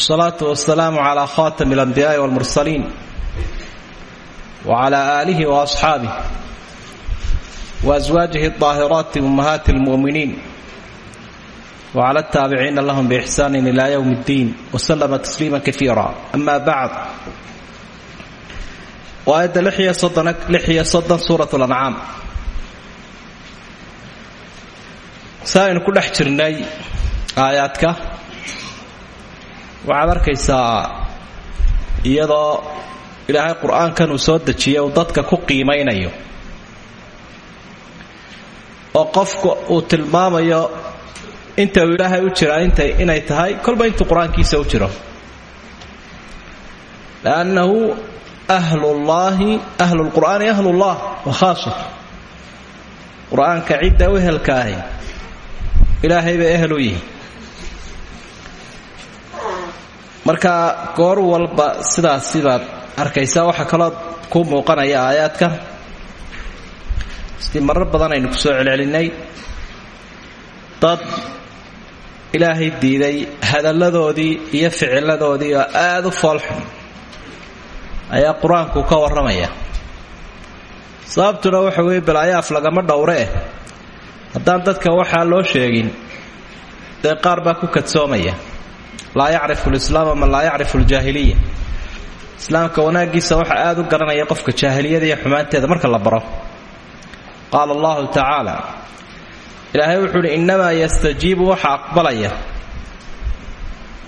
wsalaatu wasalaamu calaa khatami alambiyaai walmursaliin wacala aalihi waasxaabih waaswaajihi daahiraati ummahaati almu'miniin wcala ataabiciina lahum biixsaanin ila ywm اddiin wslama tasliima kaiira ama bacd waayadda lixiyo soddon suurat lancaam si aynu ku dhex jirnay aayaadka waxaad arkaysaa iyadoo ilaahay qur'aankan uu soo dejiyay uu dadka ku qiimaynayo. Oo qofku uu tilmaamayo inta uu ilaahay u jiraa inta inay tahay kolba intuu qur'aankiisa u jiro. Lannahu ahlullaahi ahlu lqur'aani ahlullah wa khaasa qur'aanka cidda u ehelkaahi ilaahay bay ehel u yihi marka goor walba sidaasi baad arkaysaa waxaa kaloo ku muuqanaya aayaadka. Sidii marar badan aynu ku soo celcelinay. Dad ilaahay diiday hadalladoodii iyo ficiladoodii oo aada u foolxun ayaa qur'aanku ka warramaya. Sababtuna waxa weeye balaayaaf lagama dhowre. Eh haddaan dadka waxaa loo sheegin dee qaar baa ku kadsoomaya laa yacrifu lislaama man laa yacrifu ljaahiliya islaamka wanaaggiisa waxaa aada u garanaya qofka jaahiliyada iyo xumaanteeda marka la baro. Qaala allahu tacaala ilaahay wuxuu uhi innamaa yastajiibu waxa aqbalaya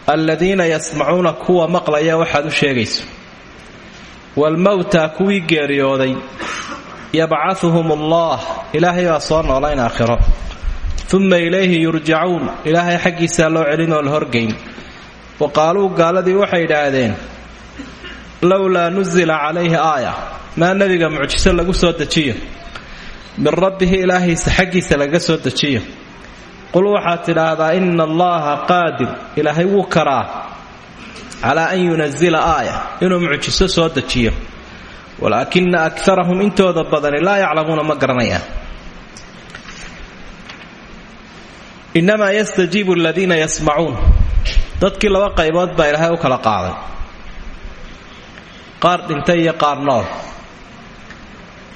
aladiina yasmacuuna kuwa maqlaya waxaad u sheegayso. Waalmowtaa kuwii geeriyooday yabcahuhum allah ilaahay baa soo noolayn aakhiro. Uma ilayhi yurjacuun ilaahay xaggiisaa loo celin oo la horgayn wa qaaluu gaaladii waxay idhaahdeen lowlaa nusila calayhi aaya maa nebiga mucjiso lagu soo dejiyo? Min rabbihi ilaahiisa xaggiisa laga soo dejiyo? Qul waxaad tidhaahdaa ina allaha qaadir ilaahay wuu karaa calaa an yunazila aaya inuu mucjiso soo dejiyo. Walaakina akarahum intooda badani laa yaclamuuna ma garanayaan. Innamaa yastajiibu aladiina yasmacuun dadkii laba qaybood baa ilaahay u kala qaaday. Qaar dhintay iyo qaar nool.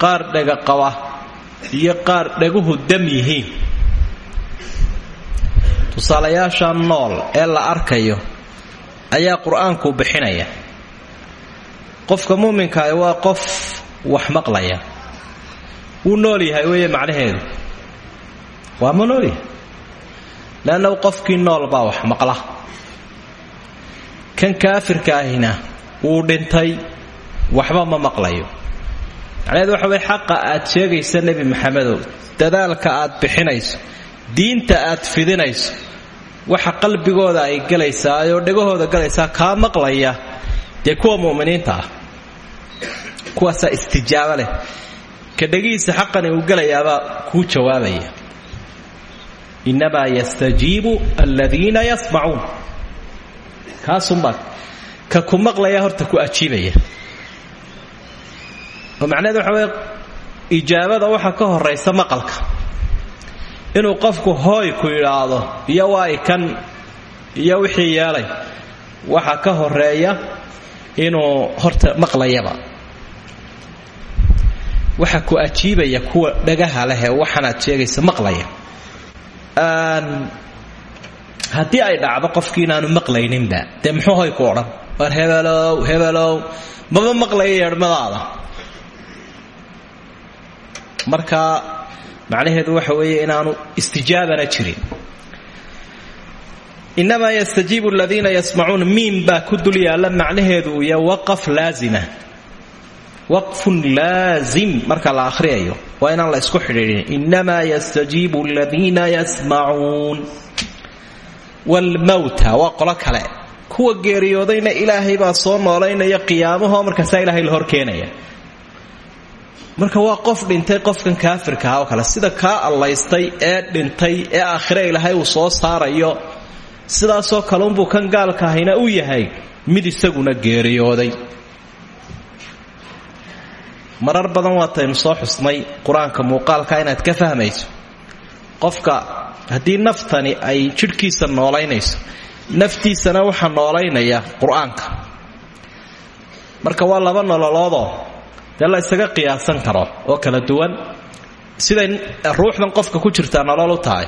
Qaar dhega qaba iyo qaar dhaguhu dam yihiin. Tusaalayaasha nool ee la arkayo ayaa qur'aanku bixinaya. Qofka muuminkaah waa qof wax maqlaya. Wuu nool yahay weeye macnaheedu. Waa ma nool yahay? Leannahu qofkii nool baa wax maqla kan kaafirka ahina wuu dhintay waxba ma maqlayo. Macnaheedu waxa weye xaqa aad sheegaysa nebi maxamedow dadaalka aad bixinayso diinta aad fidinayso waxa qalbigooda ay galaysaa oo dhegahooda galaysaa kaa maqlaya dee kuwa mu'miniinta ah kuwaasaa istijaabo leh. Ka dhegihiisa xaqani uu gelayaabaa kuu jawaabaya innamaa yastajiibu aladiina yasmacuun kaasunbaa ka ku maqlaya horta ku ajiibaya. Oo macnaheed waxa weye ijaabada waxa ka horaysa maqalka. Inuu qofku hooy ku yidhaahdo iyo waay kan iyo wixii yeelay waxa ka horreeya inuu horta maqlayaba. Waxa ku ajiibaya kuwa dhagaha lehee waxanaad sheegaysa maqlaya haddii ay dhacdo qofkii inaanu maqlayninba dee muxuu hoy ku odhan? War hebelow hebelow maba maqlaya yeedhmadaada marka macnaheedu waxa weeye inaanu istijaabana jirin. Innamaa yastajiibu aladiina yasmacuun miim baa ku dul yaalla macnaheedu uu yahay waqaf laazima. Waqfun marka la akhriyayo waa inaan la isku xidhiidhin. Innamaa yastajiibu aladiina yasmacuun waalmowta waa qolo kale. Kuwa geeriyoodayna ilaahay baa soo noolaynaya qiyaamahoo markaasaa ilahay la horkeenaya marka waa qof dhintay qofkan kaafirkaha oo kale sida kaa allaystay ee dhintay ee aakhire ilaahay uu soo saarayo sidaasoo kaleunbuu kan gaalka ahayna u yahay mid isaguna geeriyooday. Marar badan waataynu soo xusnay qur'aanka inaad ka fahmayso. Qofka haddii naftani ay jidhkiisa noolaynayso naftiisana waxaa noolaynaya qur'aanka. Marka waa laba nololoodoo dee la isaga qiyaasan karo oo kala duwan. Siday ruuxdan qofka ku jirtaa nolol u tahay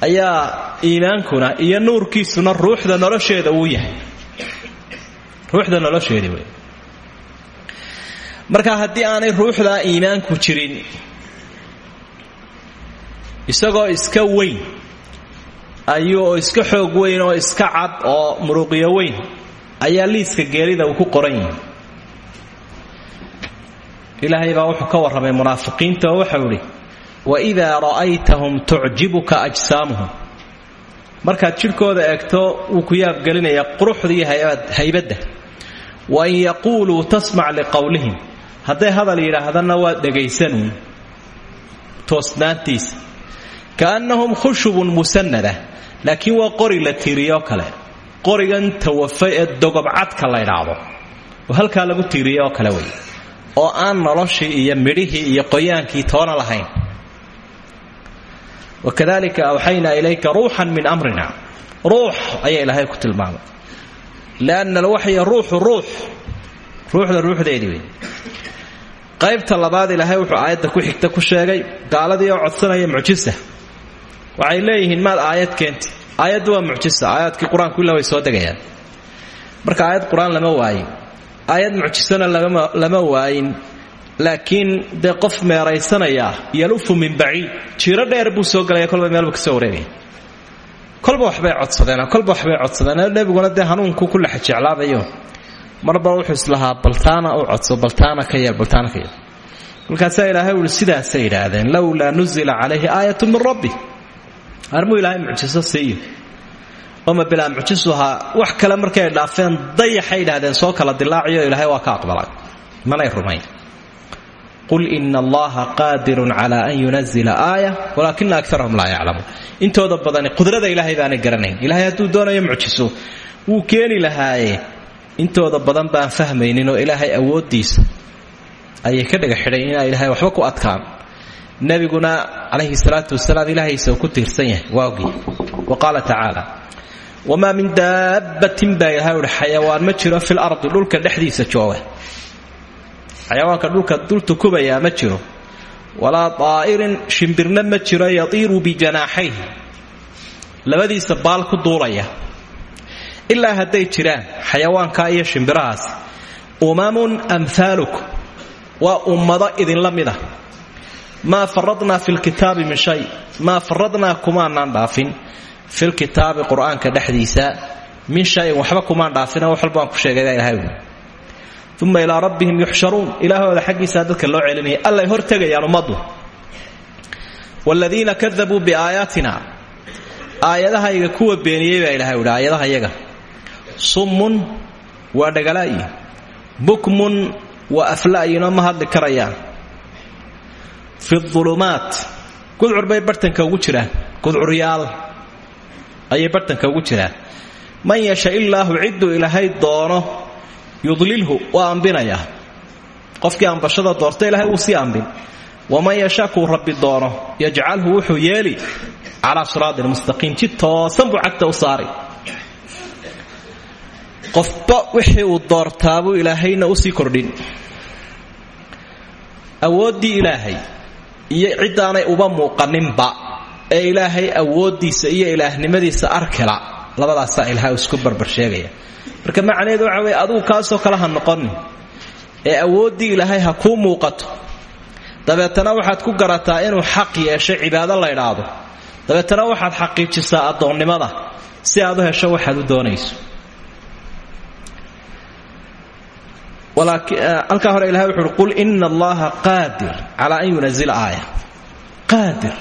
ayaa iimaankuna iyo nuurkiisuna ruuxda nolosheeda uu yahay. Ruuxda nolosheeda wey marka haddii aanay ruuxdaa iimaanku jirin isagoo iska weyn ayuu iska xoog weyn oo iska cad oo muruqyo weyn ayaa liiska geerida uu ku qoran yahay. Ilaahay baa wuxuu ka warramay munaafiqiinta oo waxau idhi waidaa ra'aytahum tucjibuka ajsaamuhum. Markaad jidhkooda eegto wuu ku yaabgelinaya quruxda iyo haybadda. Wain yaquuluu tasmac liqowlihim hadday hadal yidhaahdana waad dhegaysanuun toosnaantiisa kaannahum khushubun musanada laakiin waa qori la tiiriyoo kale. Qorigan tawafay ee dogobcadka la ydhaahdo oo halkaa lagu tiiriyo oo kale wey. Oo aan noloshii iyo midhihii iyo qoyaankii toona lahayn. Wakadalika awxaynaa ilayka ruuxan min amrina. Ruux ayaa ilaahay ku tilmaamay. Lianna alwaxya ruuxu ruux. Qaybta labaad ilaahay wuxuu aayadda ku xigta ku sheegay gaaladii oo codsanaya mucjisa waxay leeyihiin maad aayad keenti aayaddu waa mucjisa aayaadkii qur'aanku illa way soo degayaan. Marka aayad qur'aan lama waayin. Aayad mucjisana lama waayin. Laakiin dee qof meeraysanaya yalufu min baciid jiiro dheer buu soo gelaya kolba meelbu ka soo wareegaya. Kolba waxbay codsadeen kolba waxbay codsadeen nebiguna dee hanuunku ku jeclaabayo. Marba wuxuu islahaa baltaana u codso baltaana ka yeel baltaana ka yeel markaasaa ilaahay uhi sidaasay yidhaahdeen lowlaa nuzila calayhi aayatu min rabbi armuu ilaahay mucjiso siiyo oma bilaa mucjisu ahaa wax kale markay dhaafeen dayaxay yidhaahdeen soo kala dilaaciyo ilaahay waa ka aqbalay. Manay rumayn. Qul ina allaha qaadirun cala an yunazila aaya walaakina akarahum laa yaclamuun. Intooda badani qudrada ilaahay baanay garanayn. Ilahay hadduu doonayo mucjiso wuu keeni lahaaye. Intooda badan baan fahmayninoo ilaahay awooddiisa ayay ka dhaga xidhay inaa ilaahay waxba ku adkaan nebiguna calayhi salaatu wasalaam ilaahaysa uu ku tiirsan yahay. Waa ogi wa qaala tacaala min daabbatin baa ilahay uhi xayawaan ma jiro fil ardi dhulka dhexdiisa jooga. Xayawaanka dhulka dultukubayaa ma jiro. Walaa daa'irin shimbirna ma jiro yatiiru bijanaaxayh labadiisa baal ku duulaya. Ilaa hadday jiraan xayawaankaa iyo shimbirahaas umamun amhaalukum waa ummado idinla mida maa faradnaa fi lkitaabi min shay. Maa faradnaa kumaanaan dhaafin. Filkitaabi qur'aanka dhexdiisa min shayin waxba kumaan dhaafin wax walba waan ku sheegay baa ilahay uma ilaa rabbihim yuxsharuun. Ilaahooda xaggiisaa dadka loo celinaya. Allay hortegayaan ummaddu. Wladiina kadabuu biaayaatina. Aayadahayga kuwa beeniyey baa ilahay uhi aayadahayaga. Summun waa dhagalaayi bukmun waa afla'yinoo fi ulumaat gudcur bay bartanka ugu jiraan. Gudcuryaal ayay bartanka ugu jiraan. Man yasha illaahu cidduu ilaahay doono yudlilhu waa ambinayaa qofkii ambashada doorta ilahay wuu sii ambin. Waman yasha kuu rabbi doono yajcalhu wuxuu yeeli calaa siraatin mustaqiim jid toosan buu cagta u saari qofba wixii uu doortaabuu ilaahayna u sii ilaahay iyo ciddaanay uba muuqaninba ee ilaahay awooddiisa iyo ilaahnimadiisa arkela labadaasaa ilahay isku barbar sheegaya. Marka macnaheedu waxa weye adugu kaasoo kale ha noqonin ee awooddii ilaahay ha kuu muuqato. Dabeetana waxaad ku garataa inuu xaq yeeshay cibaado la ydhaahdo dabeetana waxaad xaqiijisaa addoonnimada si aad u hesho waxaad u doonayso halkaa hore ilahay wuxu uhi qul ina allaha qaadir calaa an yunazila aaya. Qaadir.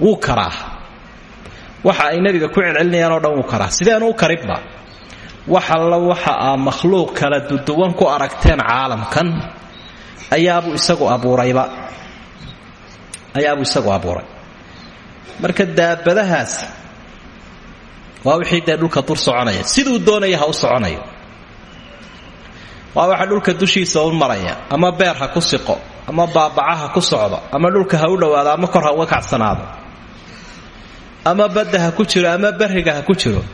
Wuu karaa. Waxa ay nebiga ku celcelinayaan oo dhan wuu karaa. Sideenu u karinba wax alla waxa aa makhluuq kala duduwan ku aragteen caalamkan ayaabuu isagu abuurayba. Ayaabuu isagu abuuray. Marka daabadahaas waa wixii dee dhulka dur soconaya. Siduu doonaya ha u soconayo waa waxa dhulka dushiisa u maraya ama beer ha ku siqo ama baabaca ha ku socdo ama dhulka ha u dhowaado ama kor ha uga kacsanaado. Ama badda ha ku jiro ama beriga ha ku jiro.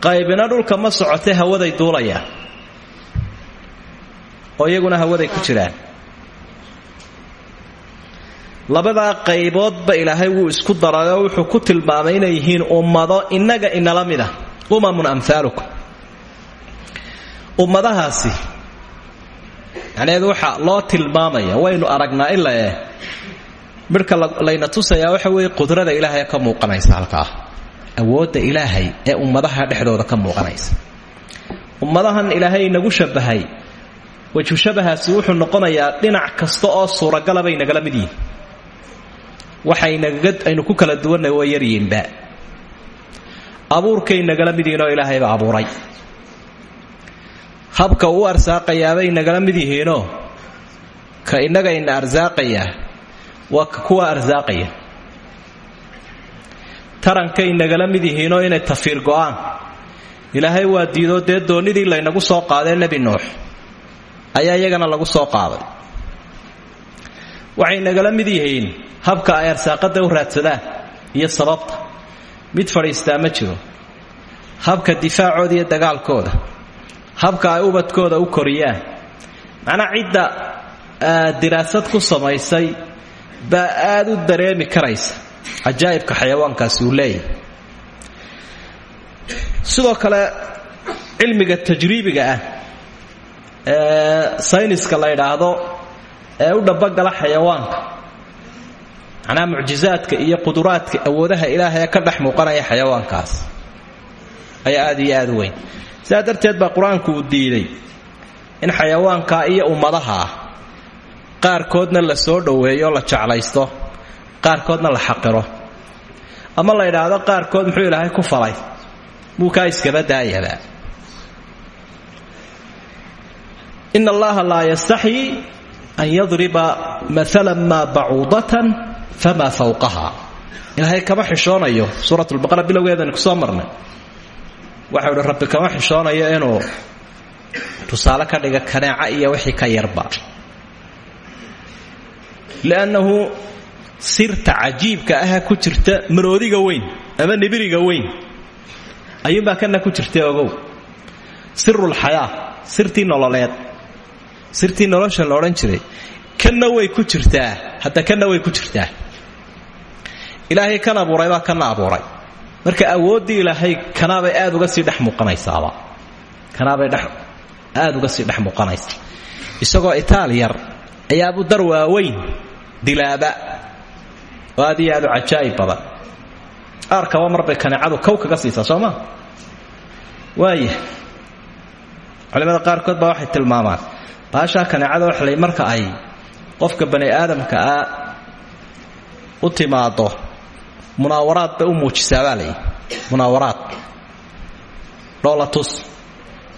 Qaybina dhulka ma socotay hawaday duulayaan oo iyaguna hawaday ku jiraan. Labadaa qayboodba ilaahay wuu isku darayoo wuxuu ku tilmaamay inay yihiin ummado innaga inala mid ah. Umamun amhaalukum ummadahaasi. Macnaheedu waxa loo tilmaamaya waynu aragnaa ila eh midhka layna tusayaa waxa weeye qudrada ilaahay ka muuqanaysa halkaa. Awoodda ilaahay ee ummadaha dhexdooda ka muuqanaysa. Ummadahan ilaahay inagu shabahay. Waju shabahaasi wuxuu noqonayaa dhinac kasta oo suuragalabay nagala mid yihiin waxaynu ku kala duwanay waa yaryiinba abuurkay nagala mid yihiin oo ilaahaybaa abuuray habka uu arsaaqayaabay nagala mid yihiinoo ka innagayna arsaaqayaa waa ka kuwa arsaaqaya. Tarankay nagala mid yihiinoo inay tafiir go'aan. Ilaahay waa diidoo dee doonnidii laynagu soo qaadee nebi nuux. Ayaa iyagana lagu soo qaaday. Waxay nagala mid yihiin habka ay arsaaqadda u raadsadaan iyo sababta. Mid fadhiistaa ma jiro. Habka difaacooda iyo dagaalkooda habka ay ubadkooda u koriyaan. Macnaa cidda diraasad ku samaysay baa aad u dareemi karaysa cajaa'ibka xayawaankaasi uu leeyahay. Sidoo kale cilmiga tajriibiga ah ee sayniska la yidhaahdo ee u dhabagala xayawaanka macnaha mucjizaadka iyo quduraadka awoodaha ilaahay ee ka dhex muuqanaya xayawaankaas ayaa aad iyo aad u weyn sidaa darteed baa qur'aanku uu diiday in xayawaanka iyo ummadaha ah qaarkoodna la soo dhoweeyo la jeclaysto qaarkoodna la xaqiro. Ama la yidhaahdo qaarkood muxuu ilaahay ku falay? Muukaa iskaba daayaba. In allaha laa yastaxyi an yadriba maala maa bacuudatan famaa fawqaha ilaahay kama xishoonayo suurat lbaqara bilowgeedani ku soo marnay waxau ihi rabbi kama xishoonayo inuu tusaale ka dhiga kaneeca iyo wixii ka yarba. Liannahu sirta cajiibka aha ku jirta maroodiga weyn ama nibiriga weyn. Ayuunbaa kana ku jirta ogow. Sirulxayaa sirtii nololeed. Sirtii nolosha la jiray. Kanna way ku jirtaa hadda kanna way ku jirtaa. Ilaahay kan abuuray kana abuuray marka awooddii ilaahay kanaabay aad uga sii dhex muuqanaysaaba. Kanaabay aad uga sii dhex muuqanaysa. Isagoo itaal yar ayaabu dar waaweyn dilaaba. Oo aad iyo aad u cajaa'ib badan. Aarkaba marbay kaneecadu kow kaga siisaa soo maa waaya culimada qaarkood baa waxay tilmaamaan baashaa kaneecada waxlay marka ay qofka bani aadamka ah u timaado munaawaraad bay u muujisaabaa layi munaawaraad dhoolatus.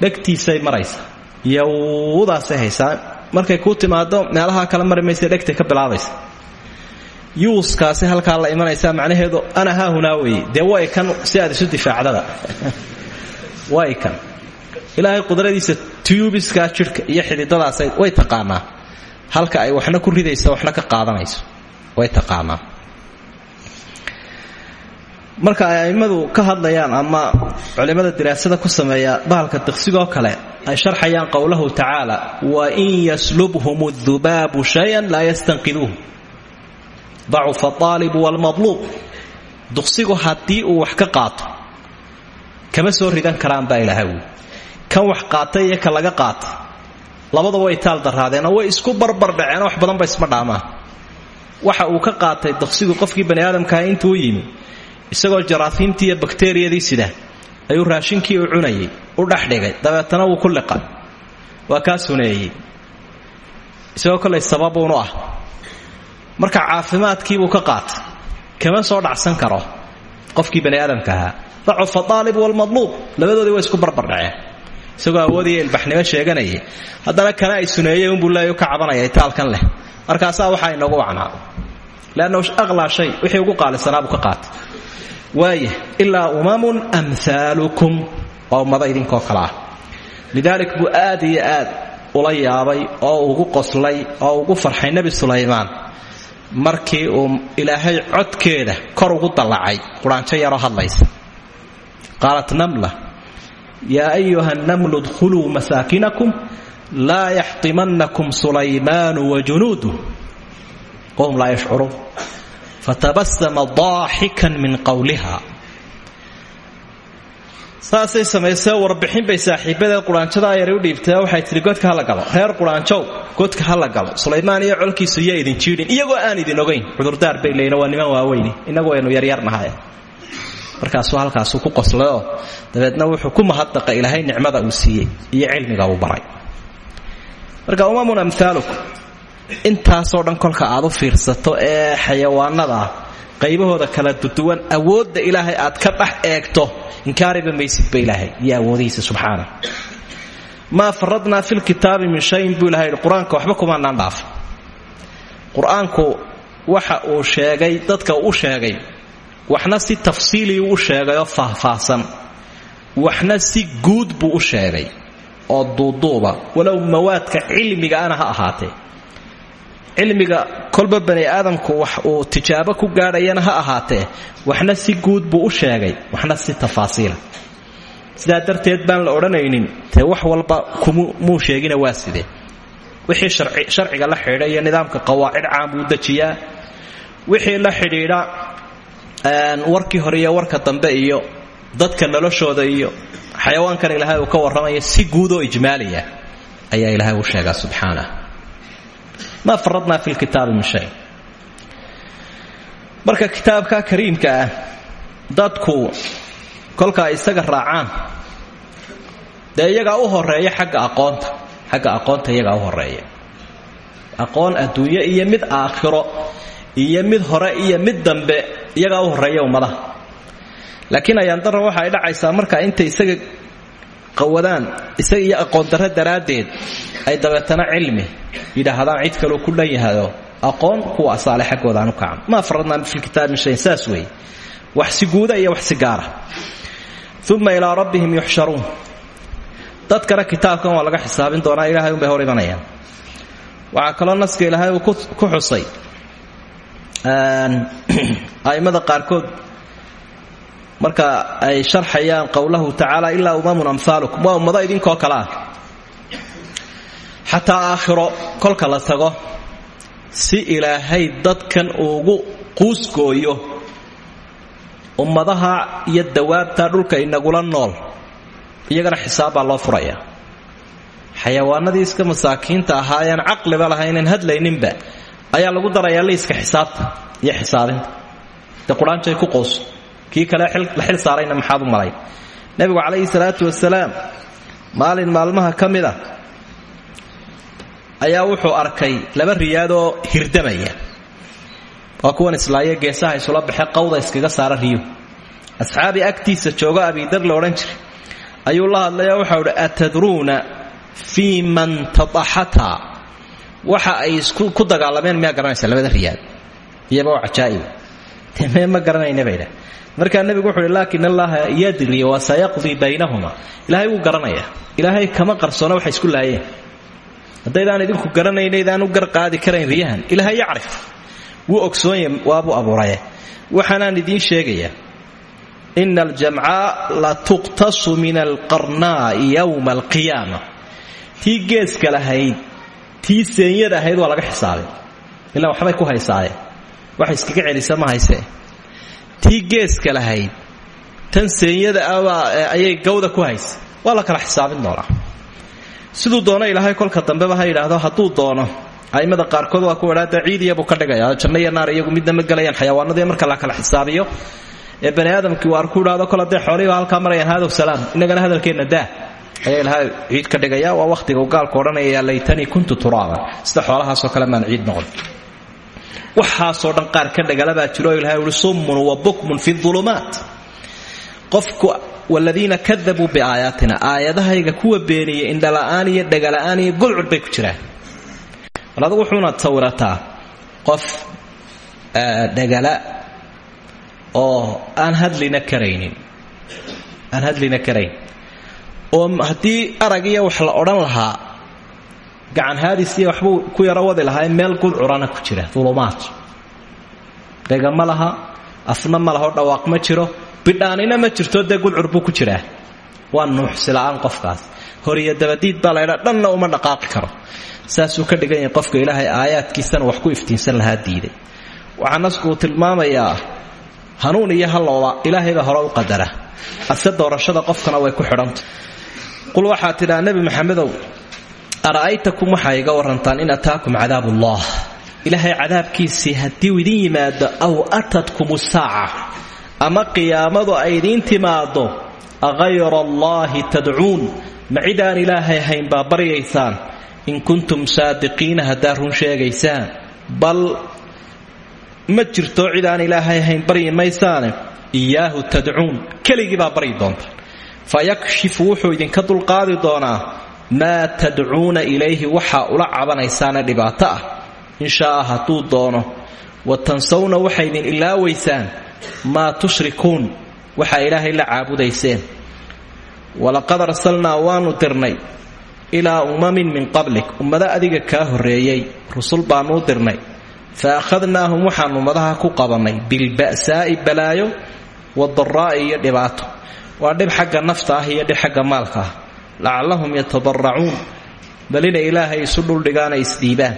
Dhegtiisay maraysa yowdaasay haysaa. Markay kuu timaado meelaha kale mari maysa ka bilaabaysa yuuskaasi halkaa la imanaysaa macnaheedu ana haahunaa weeye dee kan si aad isu difaacdada. Way kan. Ilaahay qudradiisa tubiskaa jidhka iyo xididadaas way taqaanaa. Halka ay waxna ku ridayso waxna ka qaadanayso. Way taqaanaa marka ay a'immadu ka hadlayaan ama culimmada diraasada ku sameeya bahalka diqsigoo kale ay sharxayaan qowlahu tacaala wa in yaslubhum adubaabu shayan laa yastanqiduuh. Dacufa aalibu waalmadluub duqsigu haddii uu wax ka qaato kama soo ridan karaan baa ilaahay wy kan wax qaatay ka laga qaatay labadaba way taal daraadeenoo way isku barbar dhaceenoo wax badanba isma dhaamaan. Waxa uu ka qaatay duqsigu qofkii bani aadamkaah intuu yimi isagoo jaraafiimtii iyo bakteriyadii sida ayuu raashinkii u cunayay u dhexdhigay dabeetana wuu ku liqay waa kaa suneeyey isagoo kolay sababuunu ah. Marka caafimaadkiibuu ka qaatay kama soo dhacsan karo. Qofkii bani aadamka ahaa. Dacufa aalib walmadluub labadoodii way isku barbardhaceen isagoo awoodiiyo ilbaxnimo sheeganayay haddana kana ay suneeyey unbuu leey ka cabanaya itaalkan leh. Markaasaa waxaa inagu wacnaa. Leannahu aqlaa shay. Wixii ugu qaalisanaabuu ka qaatay waaya ilaa umamun amhaalukum waa ummado idinkoo kale ah. Lidaalik buu aad iyo aad ula yaabay oo ugu qoslay oo ugu farxay nebi sulaymaan. Markii uu ilaahay codkeeda kor ugu dallacay quraanjo yaroo hadlaysa. Qaalat namla yaa ayuha namlu dkhuluu masaakinakum laa yaxtimanakum sulaymaanu wajunuudu wahum laa yashcuruun fatabasama daaxikan min qowliha saasay samaysee warbixin bay saaxiibadeed quraanjadaa yara u dhiibtee waxay tihi godka hala galo reer quraanjow godka hala galo sulaymaan iyo colkiisu iyo idin jiidhin iyagoo aan idin ogayn cudurdaar bay leeyiin waa niman waaweyni innagu waynu yaryarnahay markaasuu halkaasuu ku qoslayoo dabeedna wuxuu ku mahaddaqa ilaahay nicmada uu siiyey iyo cilmiga uu baray marka umamun amhaalukum intaasoo dhan kolka aad u fiirsato ee xayawaanada qaybahooda kala duduwan awoodda ilaahay aad ka dhex eegto inkaariba maysidba ilaahay iyo awoodihiisa subxaana maa faradnaa fi lkitaabi min shayin buu ilahay yidhi qur'aanka waxba kumaanaan dhaafa qur'aanku waxa uu sheegay dadka uu sheegay waxna si tafsiiliyuu u sheegay faahfaahsan waxna si guud buu u sheegay oo duuduuba walow mawaadka cilmiga ana ha ahaatee cilmiga kolba bani aadamku wax uu tijaabo ku gaadhayana ha ahaatee waxna si guud buu u sheegay waxna si tafaasiila sidaa darteed baan la odhanaynin dee wax walba kumuu sheegina waa sidee? Wixii sharciga la xidhiidha nidaamka qawaacid caam buu dejiyaa. Wixii la xidhiidha warkii hore iyo warka dambe iyo dadka noloshooda iyo xayawaankan ilaahay uu ka warramaya si guud oo ijmaaliya ayaa ilaahay u sheegaa subxaanah maa faradnaa fi lkitaabi min shay marka kitaabka kariimka ah dadku kolka ay isaga raacaan dee iyagaa u horreeya xagga aqoonta xagga aqoonta iyagaa u horreeya aqoon adduunyo iyo mid aakhiro iyo mid hore iyo mid dambe iyagaa u horreeya ummadaha laakiin ayaandara waxa ay dhacaysaa marka intay isaga qawadaan isaga iyo aqoon darro daraaddeed ay dabeetana cilmi. Yidhaahdaan cid kaleu ku dhan yahado aqoon kuwa asaale xaggooda aan u kacan maa faradnaa fi lkitaabi min iyo wax si gaara. Rabbihim yuxsharuun. Dadkana kitaabkan waa laga xisaabin doonaa ilahay unbay hor imanayaan. Waxaa kaloo naska ilaahay ku xusay a'immada qaarkood marka ay sharxayaan qowlahu tacaala ilaa umamun amhaalukum waa ummado idinkoo kale ah. Xataa aakhiro kolka la tago si ilaahay dadkan ugu quusgooyo ummadaha iyo dawaabta dhulka inagula nool iyagana xisaab baa loo furaya. Xayawaanadii iska masaakiinta ahaayeen caqliba lahaynan hadlayninba ayaa lagu darayaa liiska xisaabta iyo xisaabinta de qur'aanjay ku qoos kii kale la xil saarayna maxaad u malay. Nebigu calayhi salaatu wasalaam maalin maalmaha ka mid a ayaa wuxuu arkay laba riyaadoo hirdamaya. Waa kuwan islaayo geesaha isula baxe qawda iskaga saara riyo. Asxaabi agtiisa joogo abidar la odhan jiray. Ayuu la hadlayoo waxau idhi atadruuna fii man tadaxataa waxa ay ku dagaalameen miyaa garanaysa labada riyaad? Iyaba waa cajaa'ib. Me ma garanayna baydha markaa nebigu wuxu uhi laakin allaha yadri wa sayaqdii baynahuma. Ilaahay wuu garanaya. Ilaahay kama qarsoona waxay isku laayeen. Haddaydaan idinku garanaynaydaan u garqaadi karayn riyahan. Ilaahay yacrif. Wuu ogsoonye waabuu abuuraye waxaanaan idiin sheegayaa ina aljamcaa la tuqtasu min alqarnaa'i yowma alqiyaama. Tii geeska lahayd tii seenyada ahayd waa laga xisaabay. Ilaa waxbay ku haysaaye. Wax iskaga celisa ma haysee tii geeska lahayd. Tan seenyada abaa ayay gawda ku haysa. Waa la kala xisaabin doonaa. Siduu doono ilaahay kolka dambeba ha yidhaahdo hadduu doono a'immada qaarkood waa ku idhaada ciidiya buu ka dhigaya. Janno iyo naar iyagu midna ma gelayaan xayawaanadii marka la kala xisaabiyo. Ee bani aadamkii waar ku idhaahdo kol hadday xoolihiiba halkaa marayaan haadow salaam innagana hadalkeenna daa. Ayaa ilaahay ciid ka dhigaya waa wakhtiga uu gaalku odhanaya laytanii kuntu turaaban. Sida xoolahaasoo kale maan ciid noqon waxaasoo dhan qaar ka dhagalabaa jiro ilahay uhi summun wa bukmun fi ulumaat qofku waladiina kadabuu biaayaatina. Aayadahayga kuwa beeniyey indhala'aan iyo dhagala'aan iyo gulcud bay ku jiraan. Bal adugu wuxuunaad sawirataa qof dhagala oo aan hadlina karaynin. Aan hadlina karayn. Oo haddii arag iyo wax la odhan lahaa gacan haadis iyo waxbuu ku yaro wadi lahaa meel gudcurana ku jira ulumaad dhega ma laha dhawaaq ma jiro bidhaanina ma jirto dee gudcur ku jiraa. Waa nuuxsila'aan qofkaas. Horiyo dabadiid baa dhanna uma dhaqaaqi karo. Saasuu ka dhigan yahay qofka ilaahay aayaadkiisana wax ku iftiinsan lahaa diiday. Waxaa nasku uu hanuun iyo hallooba ilaahaybaa hore u qadara. Ase doorashada qofkana way ku xidhanta qul waxaa tidhaa nebi maxamedow ara'aytakum waxaa iga warantaan in ataakum cadaabullah. Ilaahay cadaabkiisii haddii idin yimaado aw atatkum saaca ama qiyaamadu ay idiin timaado ahayra allaahi tadcuun ma cidaan ilaahay hayn baa baryaysaan. In kuntum saadiqiina haddaad run sheegaysaan bal ma jirto cidaan ilaahay hayn baryi maysaane. Iyaahu tadcuun keligii baa baryi doontaan fayakshifu wuxuu idinka dulqaadi doonaa maa tadcuuna ilayhi waxaa ula cabanaysaane dhibaato ah. In shaaa hadduu doono wa tansawna waxay idin ilaawaysaan maa tushrikuun waxaa ilaahay la caabudayseen. Walaqad arsalnaa waanu dirnay ilaa ummamin min qablik ummado adiga kaa horreeyey rusul baanuu dirnay. Fa akhadnaahum waxaan ummadaha ku qabannay bilba'saa'i balaayo wadaraa'i iyo dhibaato. Waa dhib xagga nafta ah iyo dhib xagga maalka ah lacallahum yatadarracuun. Bal inay ilaahay isu dhuldhigaana isdhiibaan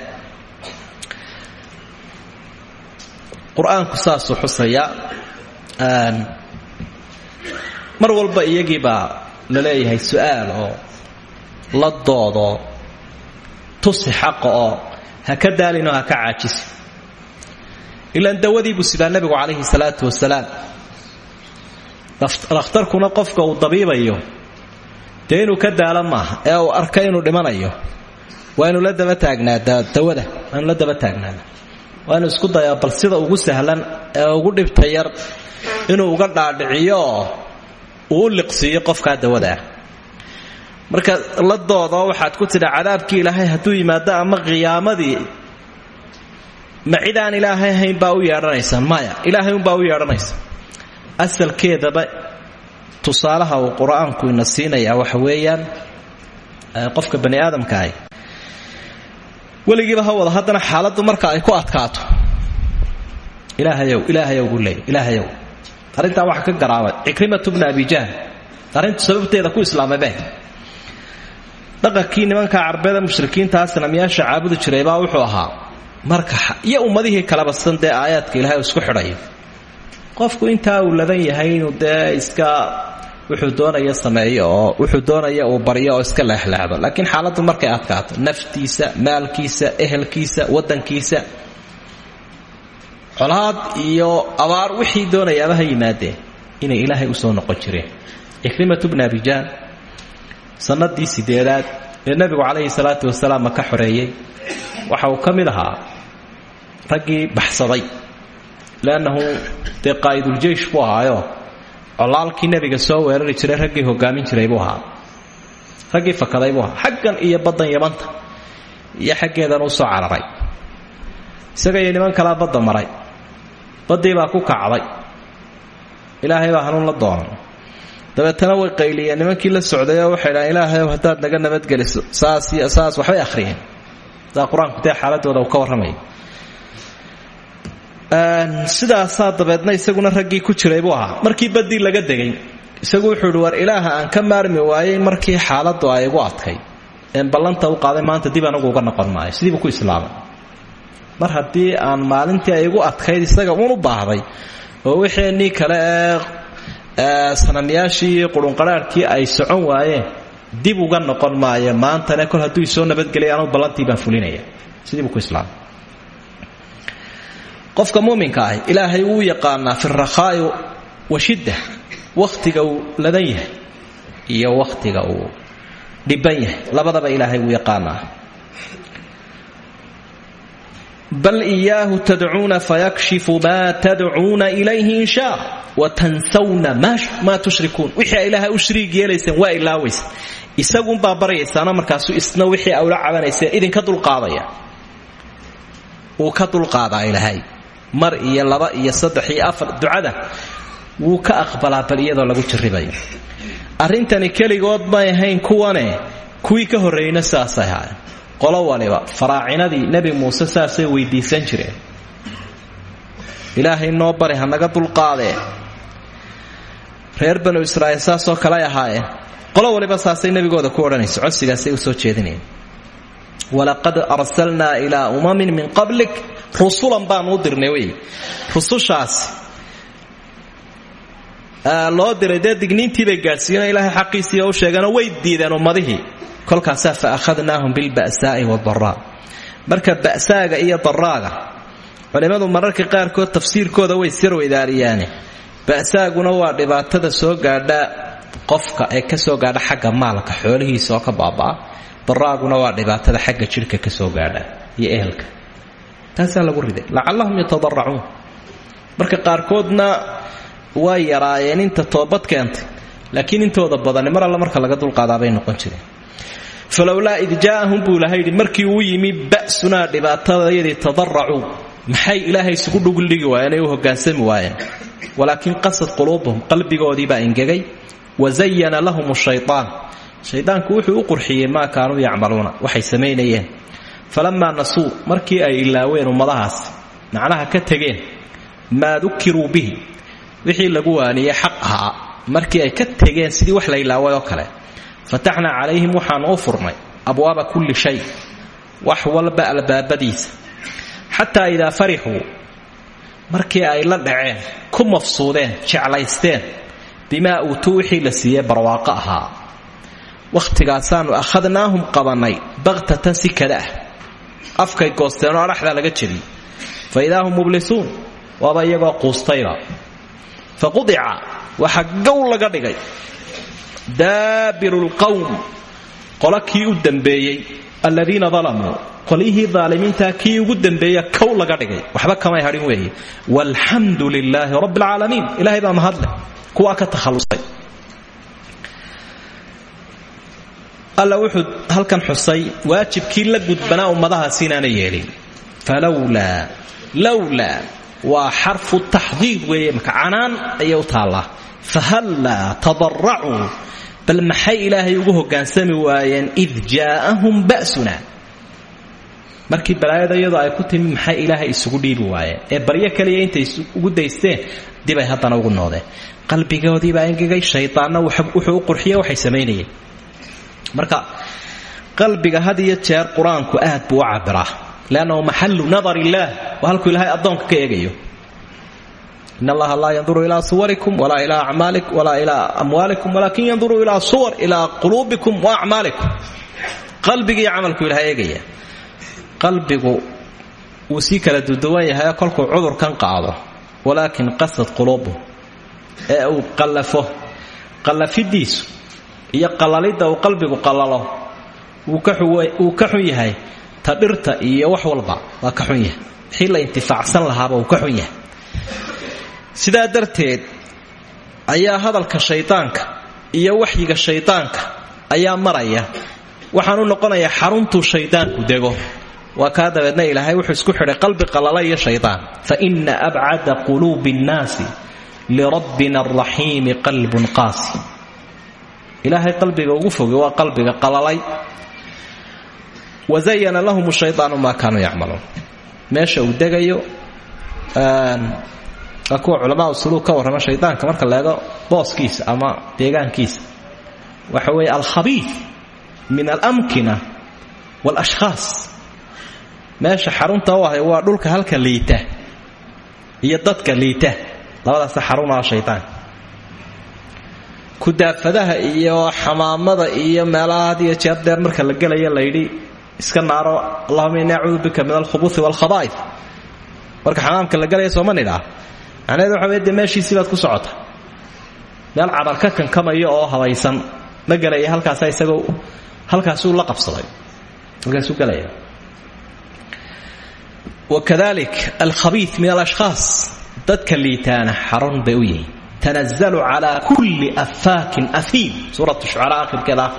qur'aanku saasuu xusayaa mar walba iyagiibaa la leeyahay su'aal oo la doodoo tusi xaqa oo ha ka daalinoo ha ka caajisi ilaan dawadiibuu sidaa nebigu calayhi salaatu wasalaam. Dhakhtarkuna qofka uu dabiibayo dee inuu ka daalo maaha. Ee uu arka inuu dhimanayo. Waa inuu la daba taagnaadaa dawada. Waa inuu la daba taagnaada waa inuu isku dayaa bal sida ugu sahlan ee ugu dhibta yar inuu uga dhaadhiciyo oo uu u liqsiiyo qofkaa dawadaa marka la doodo waxaad ku tidha cadaabkii ilaahay hadduu yimaado ama qiyaamadii ma cidaan ilaahay hayn baa u yeedhanaysa? Maya ilaahay unbaa u yeedhanaysa. Asalkeedaba tusaalaha uu qur'aanku ina siinayaa waxa weeyaan qofka bani aadamkaahi weligiiba ha wada haddana xaaladdu marka ay ku adkaato. Ilaahayow ilaahayow buu leeyay ilaahayow. Arrintaa waxaa ka garaabay. Cikrimatu bna abi jahl. Arrintu sababteeda ku islaamabe dhaqankii nimanka carbeeda mushrikiintaa sanamyaasha caabudi jiray baa wuxuu ahaa marka iyo ummadihii kaleba san dee aayaadka ilahay isku xidhayo qofku intaa uu ladan yahay inuu dee iska wuxuu doonaya sameeyo oo wuxuu doonaya uu baryo oo iska leexleexdo. Laakiin xaaladdu markay adkaato naftiisa maalkiisa ehelkiisa wadankiisa colaad iyo abaar wixii doonayaaba ha yimaadeen inay ilaahay u soo noqon jireen. Cikrimatu bna abijaan sanadii sideedaad ee nebigu calayhi salaatu wasalaam maka xoreeyey waxa uu ka mid ahaa raggii baxsaday leannahu dee qaa'idul-jeish buu ahaayo colaalkii nebiga soo weerari jiray raggii hogaamin jiray buu ahaa. Raggii fakaday buu ahaa. Iyo baddan yamanta iyo xaggeedan u soo cararay. Isaga iyo niman kalaa badda maray. Baddii baa ku kacday. Ilaahay baa hanuun la doonay dabeetana way qayliyeen. Nimankii la socday oo waxay dhahan ilaahayow haddaad naga nabadgeliso saas saas waxbay akhriyeen. Saa qur'aanku dee xaaladooda uu ka warramaya sidaasaa dabeedna isaguna raggii ku jiray buu ahaa. Markii baddii laga degay isagu wuxuu ihi ilaaha aan ka maarmi waayey markii xaaladdu ay igu adkay. Een ballanta u qaaday maanta dib anagu uga noqon maayo. Sidiibuu ku islaamay. Mar haddii aan maalintii ay igu adkayd isaga uun u baahday oo wixeenii kale ee sanamyaashii qurunqaraarhkii ay socon waayeen dib uga noqon maayo maantane kol hadduu isoo nabadgelay anugu ballantii baan fulinaya. Sidiibuu ku islaamay qofka muminka ahi ilaahay wuu yaqaanaa fi rakhaa'i wa shidda wakhtiga uu ladan iyo wakhtiga uu dhiban labadaba ilaahay wuu yaqaanaa. Bal iyaahu tadcuuna fayakshifu maa tadcuuna ilayhi in shaa watansawna maa tushrikuun. Wixii a ilaahay u shriig yeelayseen waa ilaawaysa isagunbaa baryaysaana markaasu isna wixii a ula cabanayseen idinka dulqaadaya. Wuu ka dulqaadaa ilaahay mar iyo laba iyo saddex iyo afar ducada wuu ka aqbalaa bal iyadoo lagu jarribayo. Arrintani keligood may ahayn kuwane kuwii ka horreeyeyna sidaasay ahaayeen. Qolo waliba faraacinadii nebi muuse saasay weydiisan jireen. Ilaahay noo bari hanaga dulqaadee. Reer banu israa'iil saasoo kaley ahaayeen. Qolo waliba saasay nebigooda ku odhanayso codsigaasay u soo jeedinayeen walaqad arsalnaa ilaa umamin min qablik. Rusulan baanu u dirnay wey. Rusushaasi loo diray dee digniintiibay gaadhsiiyeen ilaahay xaqiisii u sheegeenoo way diideen ummadihii. Kolkaasaa fa akhadnaahum bilba'saa'i wadaraa marka ba'saaga iyo daraaga culimmadu mararka qaarkood tafsiirkooda way sirweydaariyaane ba'saaguna waa dhibaatada soo gaadha qofka ee ka soo gaadha xagga maalka xoolihiisa oo ka baaba'a daraaguna waa dhibaatada xagga jidhka ka soo gaadha iyo ehelka. Taasaa lagu riday. Lacallahum yatadaracuun marka qaarkoodna way yaraayeen inta toobad keentay laakiin intooda badani mar alla marka laga dulqaadaabay noqon jireen. Falowlaa id jaa'ahum buu markii uu yimi ba'sunaa dhibaatadayadii tadaracuu maxay ilaahay isugu dhugldhigi waayeen ay u hogaansami waayeen? Walaakin qasad quluubuhum qalbigoodiibaa ingegay wazayana lahum shayaan shaydaanku wuxuu u qurxiyey maa kaanuu yacmaluuna waxay samaynayeen. Falamaa nasuu markii ay ilaaween ummadahaas macnaha ka tegeen maa dukiruu bihi wixii lagu waaniyey xaq ahaa. Markii ay ka tegeen sidii wax la ilaaway oo kale. Fataxnaa calayhim waxaanu u furnay abwaaba kulli shay wax walba albaabadiisa. Xataa idaa farixuu markii ay la dhaceen ku mafsuudeen jeclaysteen bimaa uutuu wixii la siiyey barwaaqo ahaa wakhtigaasaanu akhadnaahum qabannay bakhtatan si kada ah. Afkay goosteenoo adhaxdaa laga jebiyey. Fa idaa hum mublisuun waaba iyagoo quustayba. Fa qudica waxa gow laga dhigay. Daabiru lqowm qolo kii u dambeeyey. Aladiina dalamuu qolyihii daalimiintaa kii ugu dambeeya kow laga dhigay. Waxba kamay hadhin weeye walxamdu lilaahi rabbi alcaalamiin ilahay baa mahadleh kuwaa ka takhallusay alla wuxuu halkan xusay waajibkii la gudbanaa ummadahaasi inaana yeelin falowlaa lowlaa waa xarfu taxdiid weeye marka canaan ayay u taallaa. Bal maxay ilaahay ugu hogaansami waayeen? Id jaa'ahum ba'suna. Markii balaayada ay ku timi maxay ilaahay isugu dhiibi waayeen? Ee baryo kaliya intay ugu daysteen dibay haddana ugu noodeen. Qalbigoodiibaa engegay shaydaanna wuxuu u qurxiye waxay samaynayeen marka qalbiga had iyo jeer qur'aanku aad buu u cabiraa leannahu maxallu nadar illaah waa halkuu ilaahay addoonka ka eegayo. In allaha laa yanduru ilaa suwarikum walaa ilaa acmaalikum walaa ilaa amwaalikum walaakin yanduru ilaa suwar ilaa quluubikum wa acmaalikum. Qalbigiiyo camalku ilaha eegaya. Qalbigu wuu sii kala duduwan yahay kolkuu cudurkan qaado. Walaakin qasad quluubu ee uu qallafo qallafidiisu iyo qallalidda uu qalbigu qallalo wuu ka xun yahay. Ta dhirta iyo wax walba waa ka xun yahay. Wixii intifaacsan lahaaba uu ka xun yahay. Sidaa darteed ayaa hadalka shaydaanka iyo waxyiga shaydaanka ayaa maraya. Waxaanu noqonayaa xaruntuu shaydaanku waa kaa dabeedna ilaahay wuxuu isku xidhay qalbi qalala iyo shaydaan fa ina abcada quluubi nnaasi lirabbina alraxiimi qalbun qaasi ilaahay qalbiga ugu foge waa qalbiga qalalay. Wazayana lahum shaydaanu maa kaanuu yacmaluun. Meesha uu degayo waa kuwa culamaa usuluug ka warrama shaydaanka marka leego booskiisa ama deegaankiisa. Waxa weeye alkhabiid min alamkina waalashkhaas meesha xarunta u ahay waa dhulka halka liita iyo dadka liita. Labadaasa xarunaa shaydaanka kudaafadaha iyo xamaamada iyo meelaha had iyo jeer deer marka la gelaya layidhi iska naaro allahuma inni acuudu bika min alkhubuui waalkhaba'id marka xamaamka la gelaya sooma nidhaa macnaheed waxa wey dee meeshiisii baad ku socota. Meel cadar ka kankamayo oo habaysan ma gelaya halkaasa isagoo halkaasuu la qabsaday. Halkaasuu gelaya wakadalik alkhabiid min alashkhaas dadka liitaana xarun bay u yihiin tanazalu calaa kulli affaakin afiim suurat shucaraa akhirkeeda ah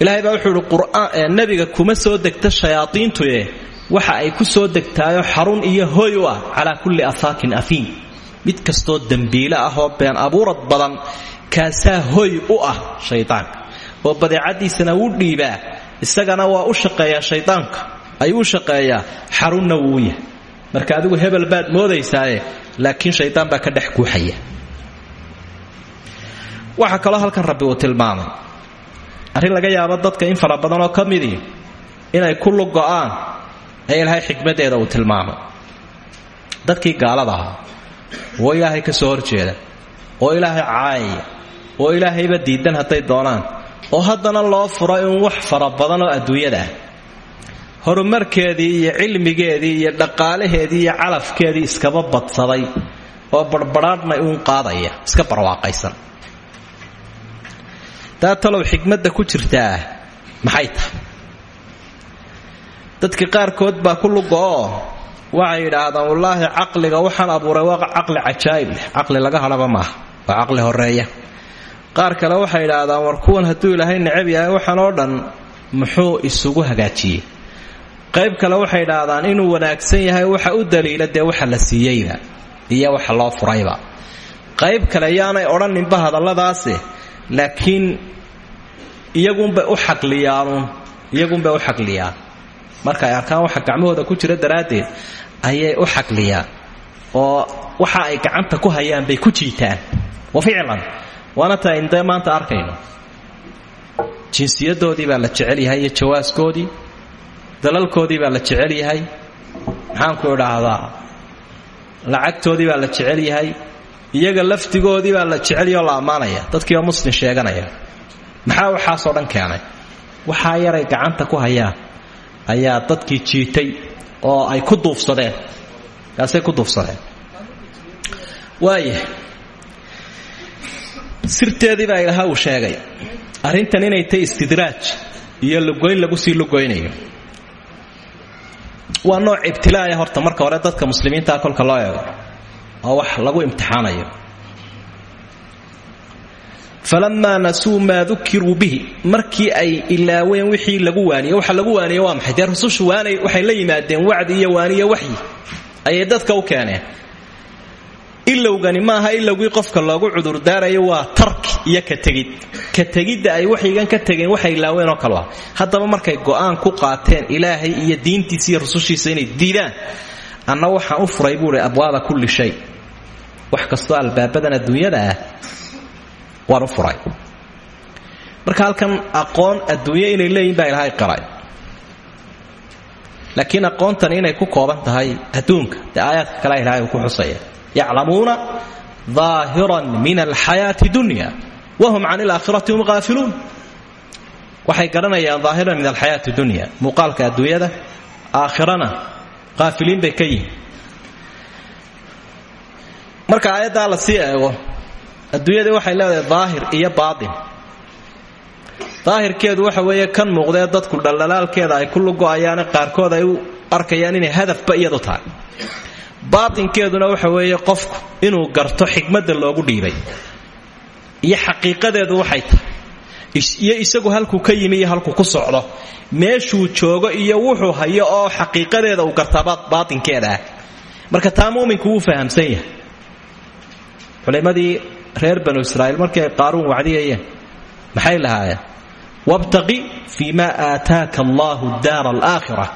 ilaahay baa wuxuu ihi qur'aan nebiga kuma soo degta shayaadiintuye waxa ay ku soo degtaayo xarun iyo hoy u ah calaa kulli afaakin afiim mid kastoo dembiile ah oo been abuurad badan kaasaa hoy u ah shaydaanka oo badeecadiisana wuu dhiibaa isagana waa u shaqeeyaa laakiin shaydaan baa ka dhex guuxaya. Waxaa kaloo halkan rabbi uu tilmaamay. Arrin laga yaabo dadka in fara badan oo ka midii inay ku lugo-aan ee ilaahay xikmaddeeda uu tilmaamay. Dadkii gaalada ahaa oo ilaahay ka soo horjeeda oo ilaahay caayaya oo ilaahayba diidan hadday doonaan oo haddana loo furo in wax fara badan oo adduunyada ah horumarkeedii iyo cilmigeedii iyo dhaqaalaheedii iyo calafkeedii iskaba badsaday oo barbadhaadhna uun qaadaya iska barwaaqaysan. Taa talow xikmadda ku jirtaa maxay tahay? Dadka qaarkood baa ku lugo oo waxay yidhaahdaan wallaahi caqliga waxaan abuuray waa caqli cajaa'ib leh caqli laga hadhaba maaha waa caqli horreeya qaar kale waxay yidhaahdaan war kuwan hadduu ilaahay necab yahay waxaan oo dhan muxuu isugu hagaajiyey qayb kale waxay idhaahdaan inuu wanaagsan yahay waxa u daliila dee waxa la siiyeyba iyo waxa loo furayba. Qayb kale yaanay odhaninba hadalladaasi laakiin iyagunbay u xaqliyaanuun iyagunbay u xaqliyaan marka ay arkaan waxa gacmahooda ku jira daraaddeed ayay u xaqliyaan oo waxa ay gacanta ku hayaan bay ku jiitaan. Wa ficlan waana taa indee maanta arkayno. Jinsiyadoodii baa la jecel yahay jawaaskoodii dalalkoodii baa la jecel yahay. Maxaanku idhaahdaa? Lacagtoodii baa la jecel yahay. Iyaga laftigoodii baa la jecelyaoo la ammaanaya. Dadkiioo muslim sheeganaya. Maxaa waxaasoo dhan keenay? Waxaa yaray gacanta ku hayaan ayaa dadkii jiitay oo ay ku duufsadeen. Kaasay ku duufsadeen. Waaya sirteedii baa ilaha uu sheegay. Arrintan inay tahy istidraaj iyo lugoyn lagu sii lugoynayo waa nooc ibtilaaya horta. Marka hore dadka muslimiintaa kolka loo eego oo wax lagu imtixaanayo. Falamaa nasuu maa dukiruu bihi. Markii ay ilaaween wixii lagu waaniyey waxa lagu waaniye waa maxay? Dee rusushu waanay waxay la yimaadeen wacdi iyo waaniyo waxyi ayay dadka u keeneen ilowgani maaha ilowgii qofka loogu cudurdaarayo waa tarki iyo ka tegid. Ka tegidda ay waxyigan ka tegeen waxay ilaaween oo kalea haddaba markay go'aan ku qaateen ilaahay iyo diintiisa iyo inay diidaan anna waxaan u furay buuhi abwaaba kulli shay. Wax kastoo albaabadan adduunyada ah furay. Marka halkan aqoon adduunyo inay leeyihiin baa ilaahay qaray. Laakiin aqoontan inay ku kooban adduunka dee aayaadka kale ilahay uu ku xusaya yaclamuuna daahiran min alxayaati dunya wahum can ilaakhirati hum haafiluun waxay garanayaan daahiran min alxayaati dunya muuqaalka adduunyada aakhirana haafiliin bay ka yihiin marka aayaddaa la sii eego adduunyadii waxay leedahay daahir iyo baatin daahirkeedu waxa weeye kan muuqdee dadku dhaldhalaalkeeda ay ku lugo-ayaane qaarkood ay u arkayaan inay hadafba iyadu tahay baatinkeeduna waxa weeye qofku inuu garto xikmadda loogu dhiibay. Iyo xaqiiqadeedu waxay tahay. Iyo isagu halkuu ka yimi iyo halkuu ku socdo meeshuu joogo iyo wuxuu hayo oo xaqiiqadeeda uu gartaa baatinkeeda. Ah marka taa muuminku wuu fahamsan yahay. Culimmadii reer banu israa'iil markii qaaruun wacdiyayeen maxay lahaayeen? Wabtaqi fii ma aataaka allahu daara alaakhira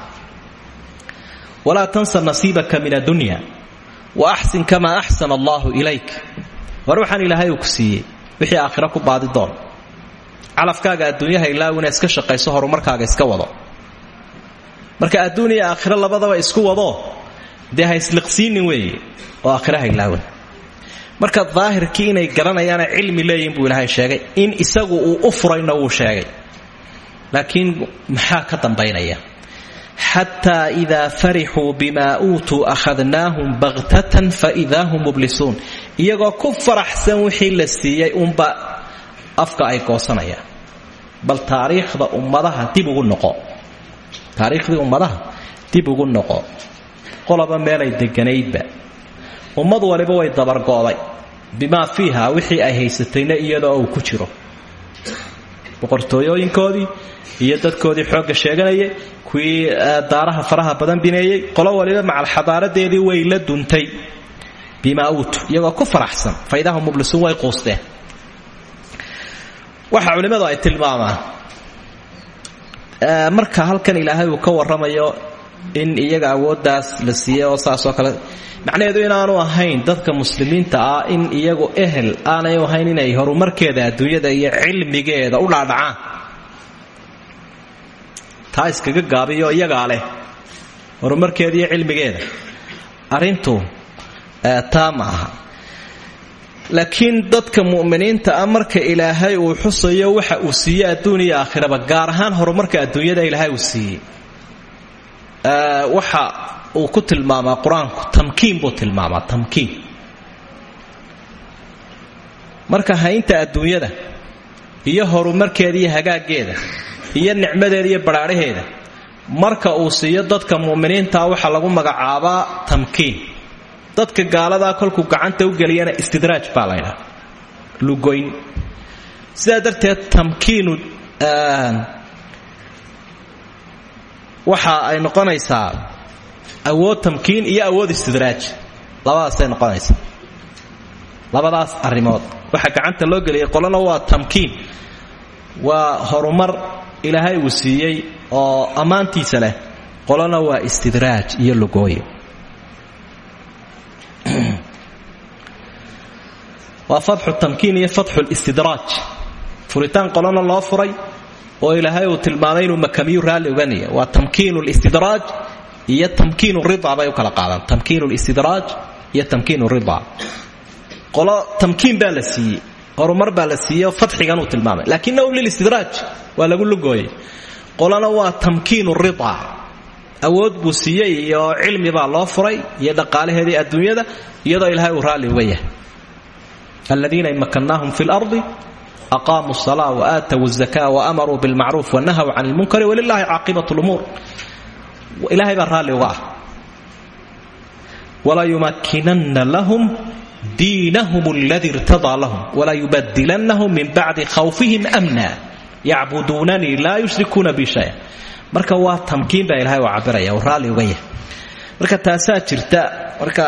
walaa tansa nasiibaka min addunya wa axsin kamaa axsana allahu ilayk. War waxaan ilaahay uu ku siiyey wixii aakhira ku baadi doon. Calafkaaga adduunyaha ilaawina iska shaqayso horumarkaaga iska marka adduun iyo aakhiro labadaba isku wado dee ha isliqsiinin weeye oo aakhira ha ilaawin marka daahirkii inay garanayaana cilmi leeyihiin buu ilaahay sheegay in isagu uu u furayna wuu sheegay. Laakiin maxaa ka dambaynaya xataa idaa farixuu bima uutuu akhadnaahum bakhtatan faidaa hum mublisuun iyagoo ku faraxsan wixii la siiyey unba afka ay goosanayaan bal taariikhda ummadaha dib ugu noqo taariikhdii ummadaha dib ugu noqo qoloba meelay deganaydba ummad waliba way dabargo'day bimaa fiiha wixii ay haysatayna iyadoo uu ku jiro boqortooyooyinkoodii iyo dadkoodii xoogga sheeganayay kuwii daaraha faraha badan bineeyey qolo waliba macal xadaaradeedii way la duntay. Bimaa uutu iyagoo ku faraxsan faydahum mublisuun way quusteen. Waxa culimmadu ay tilmaamaan marka halkan ilaahay uu ka warramayo in iyaga awooddaas la siiyey oo saasoo kale macnaheedu inaanu ahayn dadka muslimiinta ah in iyagu ehel aanay ahayn inay horumarkeeda adduunyada iyo cilmigeeda u dhaadhacaan. Taa iskaga gaabiyo iyagaa leh horumarkeeda iyo cilmigeeda. Arrintu taa laakiin dadka mu'miniinta ah marka ilaahay uu xusayo waxa uu siiyey adduun iyo aakhiraba gaar ahaan horumarka adduunyada ilaahay uu siiyey waxa uu ku tilmaamaa qur'aanku? Tamkiin buu tilmaamaa tamkiin. Marka haynta adduunyada iyo horumarkeeda iyo hagaaggeeda iyo nicmadeeda iyo badhaadhaheeda marka uu siiyo dadka mu'miniintaa waxaa lagu magacaabaa tamkiin. Dadka gaaladaa kolkuu gacanta u geliyana istidraaj baa la ydhaha lugoyn. Sidaa darteed tamkiinu waxa ay noqonaysaa awood tamkiin iyo awood istidraaj. Labadaasay noqonaysaa labadaas arrimood. Waxa gacanta loo geliyay qolana waa tamkiin. Waa horumar ilaahay uu siiyey oo ammaantiisa leh. Qolana waa istidraaj iyo lugooyo waa fatxu tamkiin iyo fatxu listidraaj furitaan qolana loo furay oo ilaahay uu tilmaamay inuu makamiyu raalli uganaya waa tamkiinu listidraaj iyo tamkiin rida bay kala qaadaan tamkiin listidraaj iyo tamkiin rida qolo tamkiin baa la siiyey horumar baa la siiyey oo fadxigan tilmaamay. Laakiin nawb lilistidraaj waa lagu lugooyey. Qolana waa tamkiin rida awood buu siiyey iyo cilmi baa loo furay iyo dhaqaalaheedii adduunyada iyadoo ilaahay uu raalli uga yahay. Aladiina in makannaahum fi lardi aqaamuu salaa waaatawu zakaa waamaruu bilmacruuf wanahaw can ilmunkari walilahi caaqibat lumuur ilahay baa raalli uga ah. Walayumakinana lahum diinahum اladii اrtadaa lahum. Walayubadilanahum min bacdi khawfihim amna. Yacbuduunanii laa yushrikuuna bi shaya marka waa tamkiin baa ilahay u cabiraya u raalli uga yahay. Marka taasaa jirta marka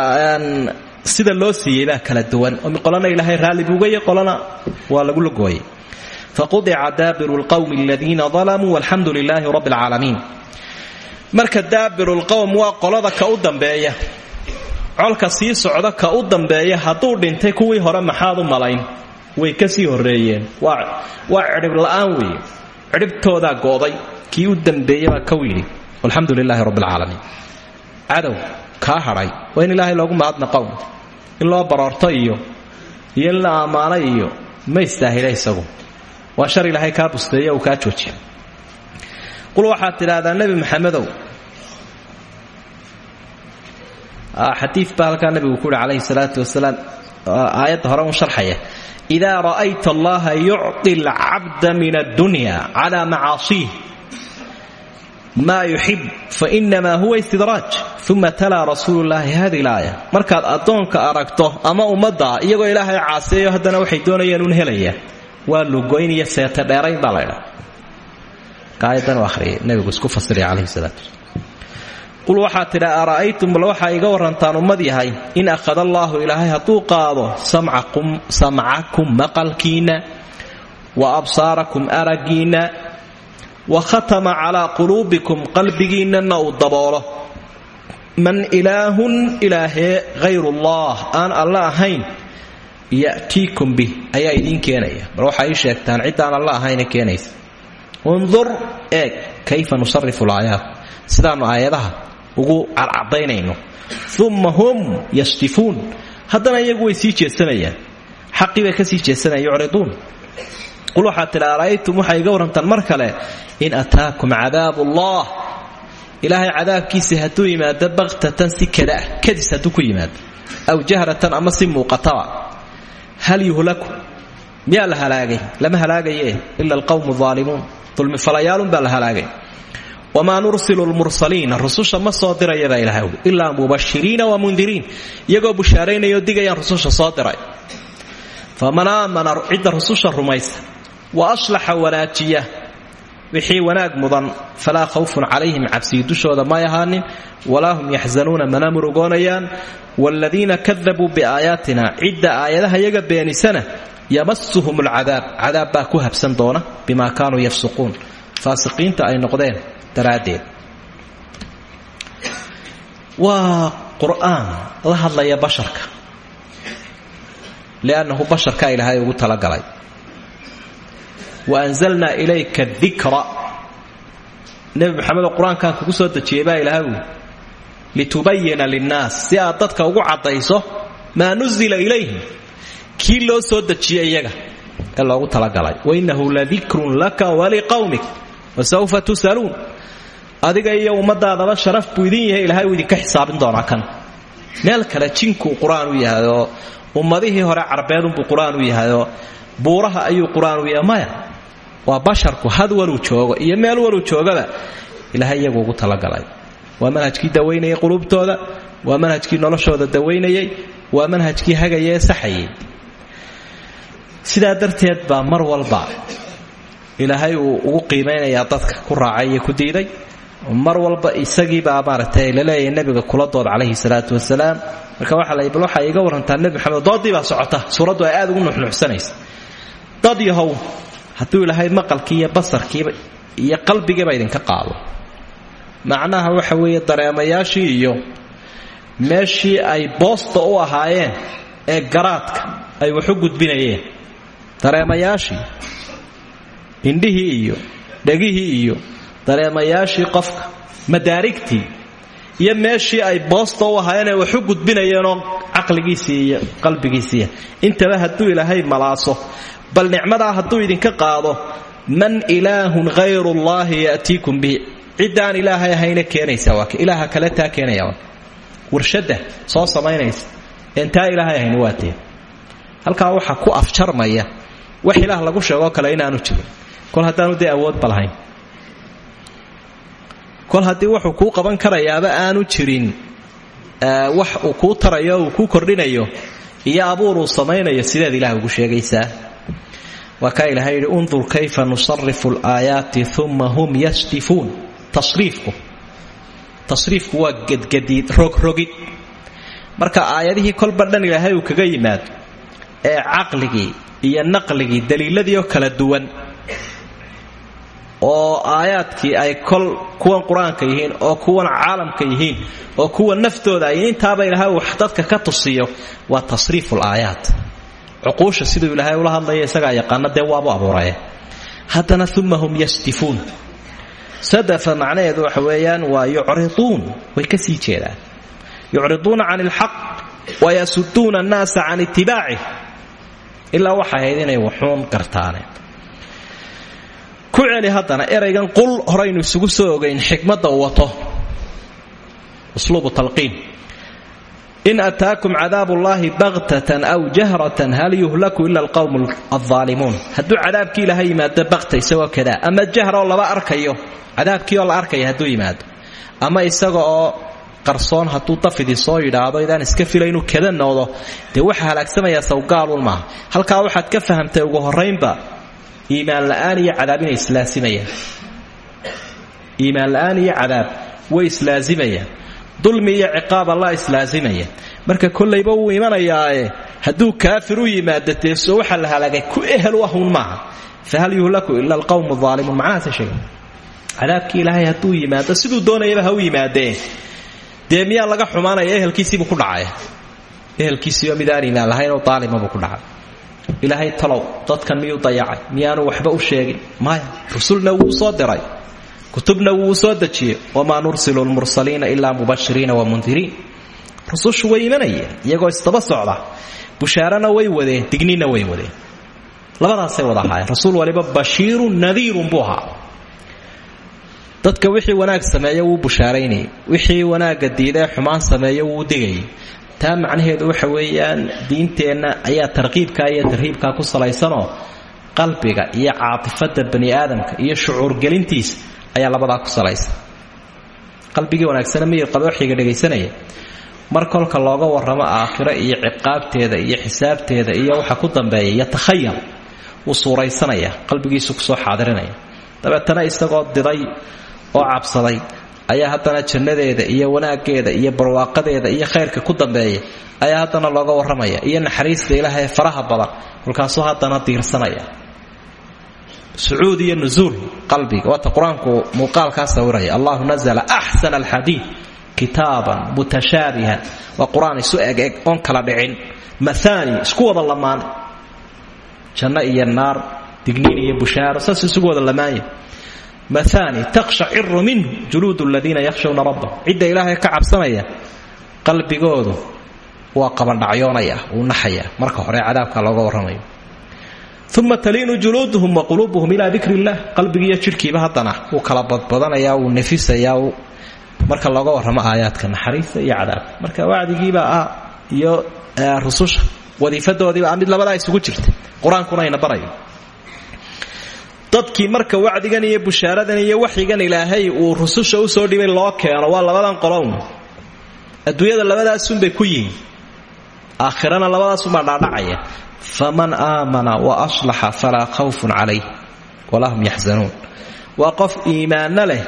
sida loo siiyey kala duwan. Oo qolana ilaahay raalli buugaya qolana waa lagu lugooyay faqudica daabiru lqowmi aladiina dalamuu walxamdu lilaahi alcaalamiin marka daabiru lqowm waa qolada ka u dambeeya. Colka sii socda ka u dambeeya hadduu dhintay kuwii hore maxaad u malayn? Way ka sii horreeyeen. Waa cidhib la'aan weeye. Cidhibtoodaa go'day kii u dambeeyabaa kaw yidhi walxamdu lilaahi rabbi alcaalamiin cadow kaa hadhay. Waa in ilaahay loogu mahadnaqow in loo baroorto iyo iyo in iyo ma istaahila isagu. Waa shar ilaahay kaa busteeye uu kaa joojiya. Qul waxaad tidhaahdaa nebi maxamedow xadiid baa halkaa nabigu ku uhi calayhi salaatu wasalaam. Aayadda hore un sharxaya. Idaa ra'ayta allaha yucطi alcabda min addunya cala macaasiih ma yuxib fainamaa huwa istidraaj uma talaa rasuulu llaahi hadi laaya. Markaad addoonka aragto ama ummadda iyagoo ilaahay caaseeyo haddana waxay doonayeen un helaya. Waa lugoyn iyo seete dheerayn baa laydhaa aayadan u ahriyay nabigu isku fasiraya calayhi qul waxaad tidha ara'aytum bal waxaa iga warantaan ummad in akhada allaahu ilaahay hadduu qaado samcakum maqalkiinna wa absaarakum araggiinna wa khatama calaa quluubikum qalbigiinnana uu daboolo. Man ilaahun ilaahee hayrullah aan alla ahayn ya'tiikum bih ayaa idiin keenaya. Bal waxaa ii sheegtaan ciddaan alla ahayna keenaysa. Undur eeg kayfa nusarifu laayaat? Sidaannu aayadaha ugu cadcadaynayno uma hum yashtifuun. Haddana iyagu way sii jeesanayaan. Xaqii bay ka sii jeesanayaan yucriduun. Qul waxaad tidha ara'aytum waxay iga warrantaan mar kale in ataakum cadaabu ullah ilaahay cadaabkiisa hadduu yimaado bakhtatan si kada ah kadis hadduu ku yimaado. Aw jahratan ama si muuqataba. Hal yuhlaku? Miyaa la halaagay? Lama halaagaye ila alqawmu aalimuun dulmifalayaalun baa la halaagay wamaa nursilu lmursaliina rususha ma soo dirayabaa ilahay ui ilaa mubashiriina wa mundiriin iyagoo bushaaraynayao digayaan rususha soo diray faman aamana cidda rususha rumaysa. Wa aslaxa wanaajiya. Wixii wanaag mudan. Falaa khawfun calayhim cabsii dushooda may ahaanin. Walaa hum yaxzanuuna mana murugoonayaan. Waaladiina kadabuu biaayaatina cidda aayadaha yaga beenisana yamasuhum alcadaab cadaab baa ku habsan doona bimaa kaanuu daraaddeed. Waa qur'aan la hadlaya basharka. Liannahu basharkaa ilaahay ugu talagalay. Wa anzalnaa ilayka dikra nebi maxamedoo qur'aankan kugu soo dejiyey baa ilaahay uu litubayina linnaas. Si aad dadka ugu caddayso maa nuzila ilayhim. Kii loo soo dejiyey iyaga ee loogu talagalay. Wainnahu ladikrun laka waliqawmik wasawfa tusaluun adiga iyo ummadaadaba sharaf buu idin yahay ilahay uu idinka xisaabin doonaa kan. Meel kale jinkuu qur'aan u yahay oo ummadihii hore carbeedunbuu qur'aan u yahay oo buuraha ayuu qur'aan u yahay. Maya waa basharku had waluu joogo iyo meel waluu joogaba ilahay iyagu ugu talagalay. Waa manhajkii dawaynayay qulubtooda waa manhajkii noloshooda dawaynayay waa manhajkii hagaya ee saxayay darteed baa mar walba ilaahay uu ugu qiimaynayaa dadka ku raacay iyo ku diiday mar walba isagiibaa maaragtay la leeyahay nebiga kula dood calayhi salaatu wasalaam. Marka waxaa la bal waxaa iiga warantaa nebi maxamed doodii baa socota suuraddu ay aad ugu nuxnuxsanaysa. Dad yahow hadduu ilaahay maqalkii iyo basarkiiba iyo qalbigiiba idinka qaado. Macnaha waxa weeye dareemayaashii iyo meeshii ay boosta u ahaayeen ee garaadka ay wax u gudbinayeen. Dareemayaashii indhihii iyo dhegihii iyo dareemayaashii qofka madaarigtii iyo meeshii ay boosta u ahaayeen ee wax u gudbinayeenoo caqligiisii iyo qalbigiisiiya intaba hadduu ilaahay malaaso bal nicmadaa hadduu idinka qaado man ilaahun hayru llaahi ya'tiikum bihi. Ciddaan ilaahay ahayna keenaysa waa ilaaha kale taa keenaya waa warshadda soo samaynaysa een ilaahay ahayna waa tee. Halkaa ku afjarmaya wax ilaah lagu sheegoo kale inaanu jirin. Kol haddaanu dee awoodba lahayn kol haddii wuxuu kuu qaban karayaaba aanu jirin wax uu kuu tarayo uu kuu kordhinayo iyo abuuruu samaynayo sideed ilaah ugu sheegaysaa. Waa kaa ilahay yidhi undur kayfa nusarifu alaayaati uma hum yasdifuun tasriifku. Tasriifku waa gedgadiid rogrogid marka aayadihii kolba dhan ilaahay uu kaga yimaado ee caqligii iyo naqligii daliiladii oo kala duwan oo aayaadkii ay kol kuwan qur'aanka yihiin oo kuwan caalamka yihiin oo kuwa naftooda ay intaaba ilaahay wax dadka ka tusiyo waa tasriifu laayaat cuquusha siduu ilaahay ula hadlaya isagaa yaqaana dee waabu abuuraya. Haddana uma hum yasdifuun. Sadafa macnaheedu waxa weeyaan waa yucriduun way ka sii jeedaan. Yucriduuna can ilxaq wayasuduuna annaasa can itibaacih ilaa waxay ahayd inay waxuun gartaane ku celi haddana eraygan qul horaynu isugu soo ogayn xikmadda wato. Usluubu talqiin. In ataakum cadaab ullaahi baktatan aw jahratan hal yuhlaku ila alqowm aldaalimuun hadduu cadaabkii ilaha yimaado bakta isagoo kadaa ama jahra laba arkayo cadaabkii oo la arkaya hadduu yimaado ama isaga oo qarsoon hadduu dafidii soo yidhaahdo idaan iska fila kada noqdo dee waxa halaagsamayaa sawgaalun maaha. Halkaa waxaad ka fahamtay ugu horraynba iimaan la'aan iyo cadaab inay islaasimayaan iimaan la'aan iyo cadaab way islaasimayaan dulmi iyo ciqaab alla islaasimaya. Marka kollayba wuu imanayaae hadduu kaafir u yimaado deeso waxa la halaagay ku ehel u ahun maaha. Fahal yuhlaku ila alqowmu aalimuun macnahaasa sheega cadaabkii ilaahay hadduu yimaado siduu doonayaba ha u yimaadee dee laga xumaanaya ehelkiisiibuu ku dhacaya. Ehelkiisiiba mid aan lahayn oo daalimabuu ku dhacay ilaahay talow dadkan miyuu dayacay miyaanu waxba u sheegin. Maya rusulna wuu soo diray. Kutubna wuu soo dejiyey. Wamaa nursilu lmursaliina ilaa mubashiriina wa mundiriin rusushu way imanayeen iyagoo isdaba socda. Bushaarana way wadeen dignina way wadeen. Labadaasay wada ahaayeen. Rasuul waliba bashiirun nadiirun buu dadka wixii wanaag sameeya wuu bushaaraynayay wixii wanaagga diidee xumaan sameeya wuu digayay taa macnaheedu waxa weeyaan diinteenna ayaa tarqiibkaa iyo tarhiibkaa ku salaysanoo qalbiga iyo caatifada bani aadamka iyo shucuurgelintiisa ayaa labadaa ku salaysan. Qalbigii wanaagsana miyir qabooxiga dhegaysanaya. Mar kolka looga warramo aakhiro iyo ciqaabteeda iyo xisaabteeda iyo waxa ku dambeeya yatakhayal wuu suuraysanaya qalbigiisu ku soo xaadirinaya. Dabeetana isagoo diday oo cabsaday ayaa haddana jannadeeda iyo wanaaggeeda iyo barwaaqadeeda iyo khayrka ku dambeeya ayaa haddana looga warramaya iyo naxariista ilaahay faraha badan kolkaasuu haddana diirsanaya. Sucuud iyo nusuul qalbiga waata qur'aanku allahu nazla axsana alxadiid kitaaban mutashaabihan. Waa qur'aan isu eg eg oon kala dhicin maaani isku lamaan janno iyo naar digniin iyo bushaaro saas isugu wada lamaanya maaani takshaciru minhu juluud ladiina yakhshawna rabbahum. Cidda ilaahay ka cabsanaya qalbigoodu waa qabandhacyoonaya wuu naxaya. Marka hore cadaabka looga warramayo. Uma taliinu juluuduhum wa quluubuhum ilaa dikr illah qalbigiiyo jidhkiiba haddana wuu kala badbadanaya wuu nefisayaa marka looga warramo aayaadka naxariista iyo cadaabka marka wacdigiiba ah iyo rususha wadiifadoodiiba ah mid labadaa isugu jirta qur'aankuna ayna barayo dadkii marka wacdigan iyo bushaaradan iyo waxyigan ilaahay uu rususha u soo dhibay loo keeno waa labadan qolown adduunyada labadaasunbay ku yihiin. Aakhirana labadaasunbaa dhaadhacaya. Faman aamana wa aslaxa falaa khawfun calayh walaa hum yaxzanuun waa qof iimaanno leh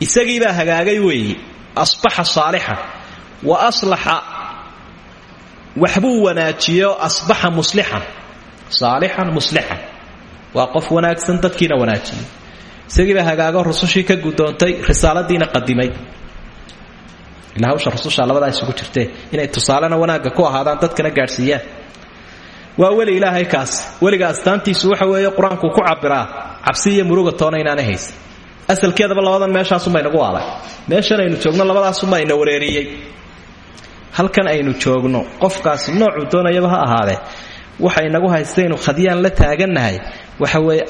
isagiibaa hagaagay weeye asbaxa saalixan wa aslaxa waxbuu wanaajiyo asbaxa muslixan saalixan muslixan waa qof wanaagsan dadkiina wanaajiyey. Isagiibaa hagaago rusushii ka gudoontay risaaladiina qadimay ila hawsha rususha labadaa isugu jirtee inay tusaalena wanaagga ku ahaadaan dadkana gaadhsiiyaan. Waa weli ilaahay kaas. Weliga astaantiisu waxa weeye qur'aankuu ku cabiraa cabsi muruga toona inaanay haysan. Asalkeedaba labadan meeshaasunbay nagu aaday meeshan aynu joogno labadaasunbaa ina wareeriyey. Halkan aynu joogno. Qofkaasi noocuu doonayaba ha waxa inagu haystaynu khadyaan la taagannahay. Waxa weeye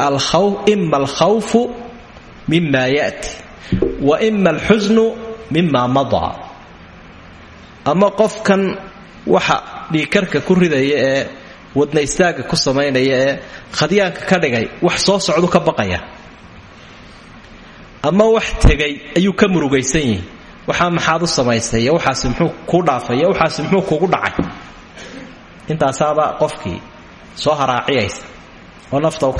ima alkhawfu mima ya'ti wa ima alxusnu mima madaa ama qofkan waxa dhiikarka ku ridaya ee wadna istaaga ku samaynaya ee khadyaanka ka dhigay wax soo socdu ka baqaya. Ama wax tegay ayuu ka murugaysan yihi waxaa maxaad u samaystay iyo waxaasi muxuu dhaafay iyo waxaasi muxuu kugu dhacay intaasaaba qofkii soo haraaciyaysa oo nafta u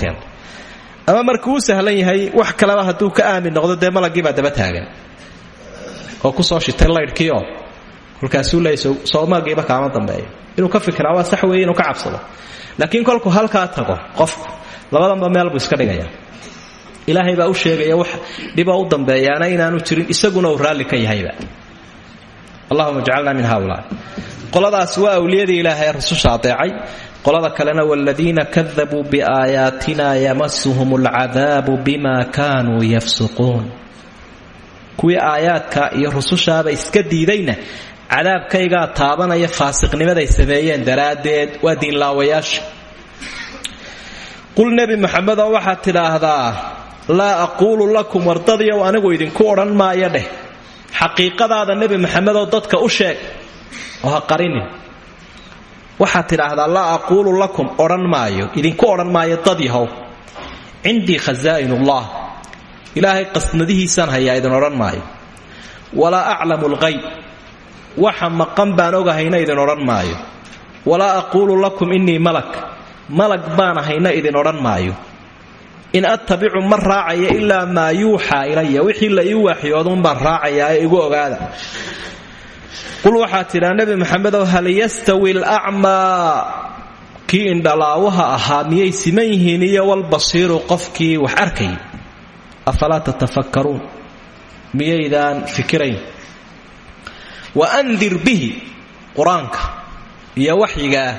ama markuu sahlan yahay wax kaleba hadduu ka aamin noqdo dee malaggiibaa daba taagan. Oo ku soo shitay laydhkiioo kolkaasuu leey soomagiiba kaama dambeeyo. Inuu ka fikiraa waa sax weeye inuu ka cabsado. Laakiin kolkuu halkaa tago qofku. Labadanba meel buu iska dhigaya. Ilaahay baa u sheegaya wax dhiboo u dambeeyaana inaanu jirin isaguna uu raalli ka yahayba allahuma jcalna min haulaa qoladaas waa awliyadii ilaahay rasusha adeecay qolada kalena wladiina kadabuu biaayaatina yamasuhum alcadaabu bima kaanuu yafsuquun. Kuwii aayaadka iyo rusushaaba iska diidayna cadaabkaygaa taabanaya faasiqnimaday sameeyeen daraaddeed waa diinlaawayaasha. Qul nebi maxamedoo waxaad tidhaahdaa laa aquulu lakum wardadiyow anigu idinku odhan maayo dheh xaqiiqadaada nebi maxamedoo dadka u sheeg. Oo ha qarinin. Waxaad tidhaahdaa laa aquulu lakum odhan maayo. Idinku odhan maayo dad yahow. Cindii khasaa'inullah ilaahay qasnadihiisaan hayaa idin odhan maayo. Walaa aclamu lqayb waxa maqan baan ogahayna idin odhan maayo. Walaa aquulu lakum innii malak. Malag baan ahayna idin odhan maayo in attabicu ma raacaya ilaa maa yuuxaa ilaya wixii la ii waaxyooduun baan raacayaa ee igu ogaada. Qul waxaad tidhaa nebi maxamedow hal yastawi alacmaa kii indhalaawaha ahaa miyay siman yihiin iyo walbasiiru qofkii wax arkay? Afalaa tatafakkaruun? Miyaydaan fikirayn? Wa andir bihi qur'aanka iyo waxyigaa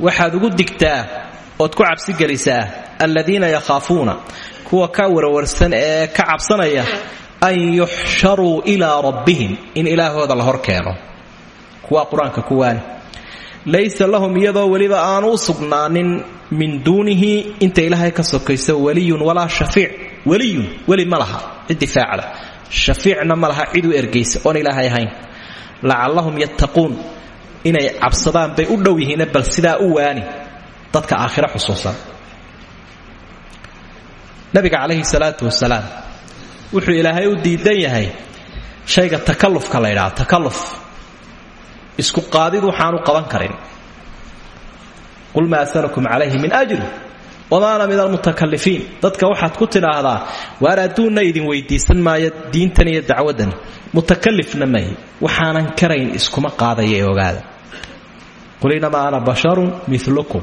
waxaad ugu digtaa ood ku cabsigelisaa aladiina yakhaafuuna kuwa ka warwarsan ee ka cabsanaya an yuxsharuu ilaa rabbihim in ilaahooda la hor keeno kuwaa qur'aanka laysa lahum iyadoo weliba aanu u sugnaanin min duunihi inta ilaahay ka sokayso waliyun walaa shafiic weliyun weli ma laha cid difaacda cid u ergaysa oon ilaahay ahayn. Lacallahum yattaquun inay cabsadaan bay u dhow yihiin bal sidaa u waani. Dadka aakhira xusuusan nabiga calayhi salaatu wasalaam wuxuu ilaahay u diidan yahay shayga takallufka la ydhaha takalluf. Isku qaadid waxaanu qaban karin. Qul maa asalukum calayhi min ajri wama ana min almutakalifiin dadka waxaad ku tidhaahdaa waar adduunna idin weydiisan maayo diintan iyo dacwadan mutakalifna mahi waxaanan karayn iskuma qaadaya ee ogaada. Qul inamaa ana basharun milukum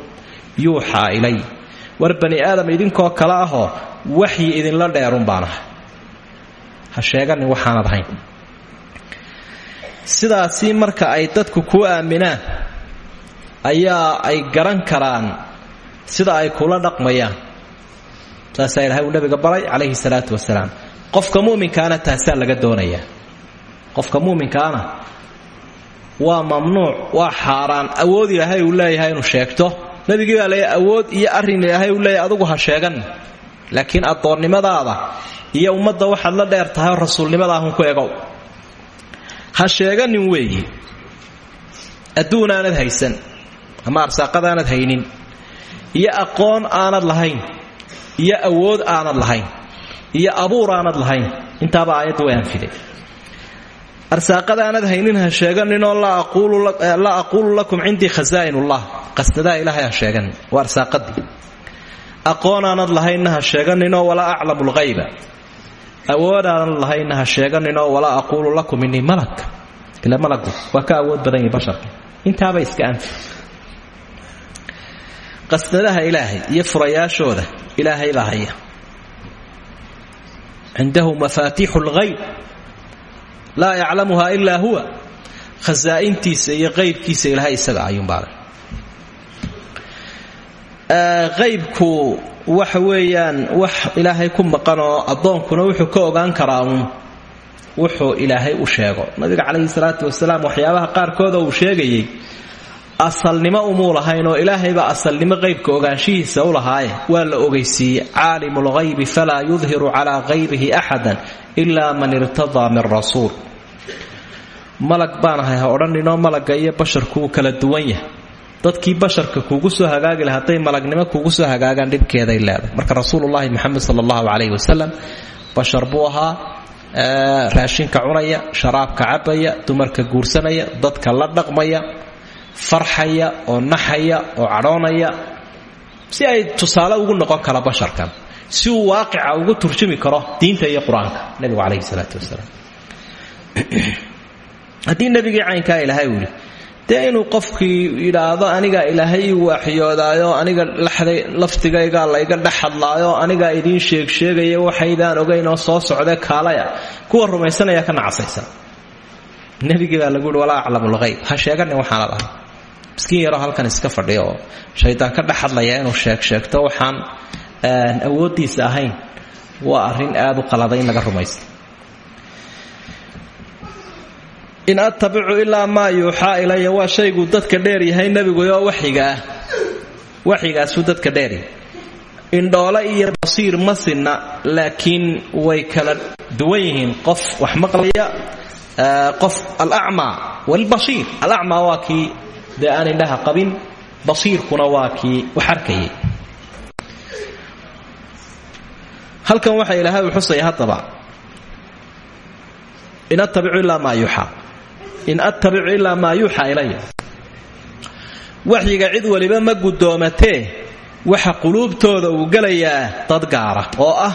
yuuxaa ilay war bani aadam idinkoo kale ahoo waxyi idinla dheerun baan ha sheeganin waxaanad ahayn sidaasi marka ay dadku kuu aaminaan ayaa ay garan karaan sida ay kula dhaqmayaan. Saasaa ilahay uu nabiga baray calayhi salaatu wasalaam qofka muminkaana taasaa laga doonayaa qofka muminkaana waa mamnuuc waa xaaraan. Awood ilaahay uu leeyahay inuu sheegto nabigii baa leeyahay awood iyo arrin ilaahay uu leeyahay adugu ha sheegan. Laakiin addoonnimadaada iyo ummadda waxaad la dheer tahay oo rasuulnimadaahun ku egow ha sheeganin weeyi. Adduun aanad haysan ama arsaaqad aanad haynin iyo aqoon aanad lahayn iyo awood aanad lahayn iyo abuur aanad lahayn. Intaaba aayaddu way anfiday arsaaqada aanad haynin ha sheeganinoo laa aquulu lakum cindii khasaa'inullah qasdadaa ilaahay ha sheeganin waa arsaaqadii. Aqoon aanad lahaynna ha sheeganinoo walaa aclamu lghayba. Awood aanad lahaynna ha sheeganinoo walaa aquulu lakum innii malak. Ila malagu waa ka awood badan yahi basharka. Intaaba iska anfi. Qasnadaha ilaahay iyo furayaashooda ilaahay baa haya. Cindahu mafaatiixu lghayb laa yaclamuha ilaa huwa. Khasaa'intiisa iyo qaybkiisa ilaahay isaga ayuunbaale qaybku waxa weeyaan wax ilaahay ku maqanoo addoonkuna wuxuu ka ogaan karaa uun. Wuxuu ilaahay u sheego. Nabiga calayhi salaatu wasalaam waxyaabaha qaarkooda uu sheegayay asalnimo umuu lahayn oo ilaahaybaa asalnimo qaybka ogaanshihiisa u lahaaye waa la ogeysiiyey caalimu lghaybi falaa yudhiru calaa haybihi axadan ilaa man irtadaa min rasuul. Malag baanahay ha odhaninoo iyo basharku wuu kala duwan yahay. Dadkii basharka kuugu soo hagaagi laha malagnimo kuugu soo hagaagaan dhibkeeday leedahay. Marka rasuululahi moxamed sal allahu calayhi wasalam ahaa raashinka cunaya sharaabka cabaya dumarka guursanaya dadka la dhaqmaya farxaya oo naxaya oo cadhoonaya si ay tusaale ugu noqon kara basharkan si uu waaqica ugu turjumi karo diinta iyo qur'aanka nabigu salaatu wasalaam. Haddii nebigii caynkaa ilaahay uu yidhi dee inuu qofkii yidhaahdo aniga ilaahay ii waaxyoodaayo aniga laftigaygaa layga dhex hadlaayo anigaa idiin sheegsheegaya waxaydaan soo socde kaalaya kuwa rumaysanaya ka nacasaysan. Nebigii baa lagu yihi walaa aclamu lghayb. Ha sheeganin waxaanad miskiin yaroo halkan iska fadhiya oo ka dhex inuu sheegsheegto waxaan awooddiisa ahayn waa arrin aad u qalada in laga rumaysta in attabicu ilaa maa yuuxaa ilaya waa shayguu dadka dheer yahay nebiguoo waxiga ah waxigaasuu dadka dheeryahay indhoole iyo basiir ma laakiin way kala duwan yihiin qof wax maqlaya qof alacmaa walbasiir alacmaa waa kii dee aan indhaha qabin basiirkuna waa kii wax arkayay. Halkan waxa ilaahay uu xusaya haddaba in attabicu ilaa maa yuuxaa in attabicu ilaa maa yuuxaa ilaya waxyiga cid waliba ma guddoomatee waxa quluubtooda uu gelayaa dad gaara oo ah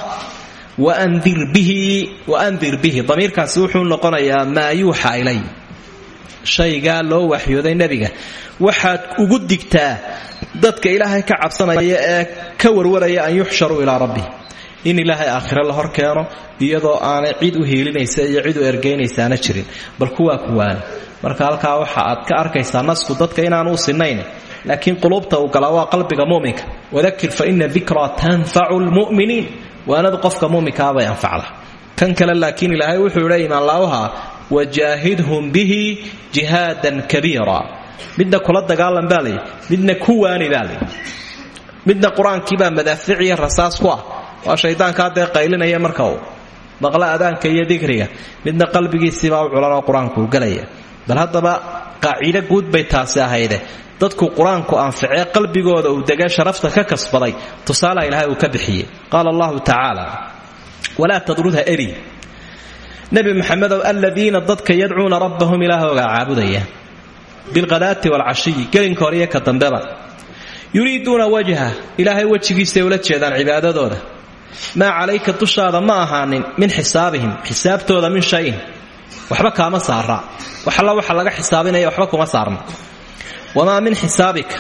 waandir bihi waandir bihi. Damiirkaasi wuxuu noqonayaa maa yuuxa ilay shaygaa loo waxyooday nebiga. Waxaad ugu digtaa dadka ilaahay ka cabsanaya ee ka warwaraya an yuxsharuu ilaa rabbi. In ilaahay aakhire la hor iyadoo aanay cid u hiilinaysa iyo cid u ergaynaysaana jirin. Bal kuwaa kuwaana marka halkaa waxa aad ka arkaysaa nasku dadka inaanu sinayn laakiin quluubta uu galaa waa qalbiga muminka wadakir fa ina dikraa tanfacu lmu'miniin waanadu qofka muminkaabay anfacda. Kan kale laakiin ilaahay wuxuu idha imaanlaawaha wajaahidhum bihi jihaadan kabiira midna kula dagaalan baa layidhi midna ku waani baa layidhi midna qur'aankiibaa madaafic iyo rasaas ku ah waa shaydaankaa dee qaylinaya marka uu maqla adaanka iyo dikriga midna qalbigiisiibaa u culanoo qur'aanku u gelaya bal haddaba qaacido guud bay taasi ahayde dadku qur'aanku qalbigooda uu degee sharafta ka kasbaday tusaalaha ilaahay uu ka bixiyey qaala allahu tacaala walaa tadrudha eri nebi maxamedow aladiina dadka yadcuuna rabbahum ilaahooga caabudaya. Bilqadaati waalcashiyi gelinka hor iyo ka dambeba. Yuriiduuna wajha ilaahay wejigiisay ula jeedaan cibaadadooda. Maa calayka dushaada ma ahaanin min xisaabihim xisaabtooda min shayin. Waxba kaama saara waxalla waxa laga xisaabinaya waxba kuma saarna. Wamaa min xisaabika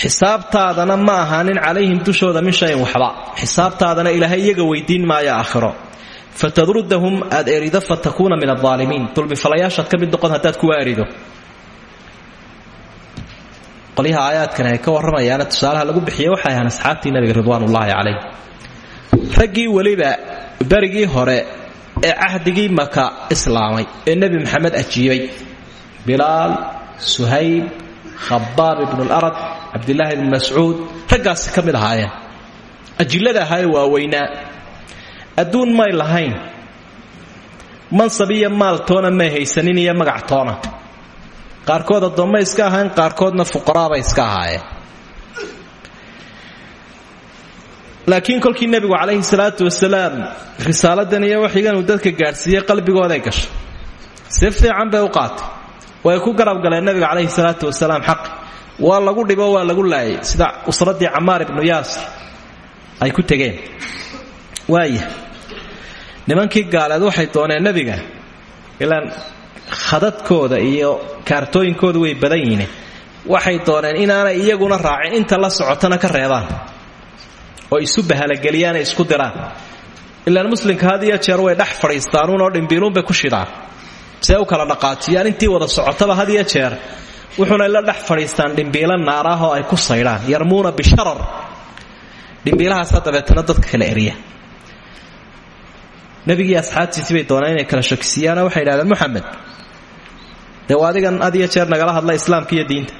xisaabtaadana ma ahaanin calayhim dushooda min shayin waxba. Xisaabtaadana ilaahay iyaga weydiin maayo aakhiro fatadrudahum aad erido fatakuuna min aaalimiin dulmifalayaashaad ka mid noqon haddaad kuwa erido qolyaha aayaadkan ay ka warramayaana tusaalaha lagu bixiya waxay ahaan asxaabtii nabiga ridwaanullaahi calayh raggii weliba berigii hore ee cahdigii maka islaamay ee nebi maxamed ajiibay bilaal suhayb khabaab ibnularad cabdilaahi ibnu mascuud raggaasi ka mid ahaayeen ajillada ahaa ee waaweynaa adduun may lahayn. Mansab iyo maal toona may haysanin iyo magac toona qaarkood addoomma iska ahayn qaarkoodna fuqaraabay iska ahaayeen. Laakiin kolkii nebigu calayhi salaatu wasalaam risaaladan iyo waxiganuu dadka gaadhsiiyey qalbigooday gashay. Si fiican bay u qaatay. Way ku garab galeen nebiga calayhi salaatu wasalaam xaqi waa lagu dhibo waa lagu laayay. Sida usradii camaar ibnu yaasir ay ku tegeen waaya nimankii gaaleed waxay dooneen nebiga ilaan khadadkooda iyo kaartooyinkooda way badan yihiin. Waxay dooneen inaanay iyaguna raacin inta la socotana ka reebaan oo isu bahalageliyaanay isku diraan. Ilaan muslimka had jeer way dhex fadhiistaanuunoo dhimbiiluunbay ku shidaan. See u kala dhaqaajiyaan intii wada socotaba had jeer wuxuuna la dhex fadhiistaan dhimbiilo naaraah ay ku saydhaan yarmuuna bisharar dhimbiilahaasa dabeetana dadka kala eriya nabigii asxaabtiisii bay dooneen inay kala shakisiyaano waxay idhahdeen muxamed waa adigan had iyo jeer nagala islaamka iyo diinta.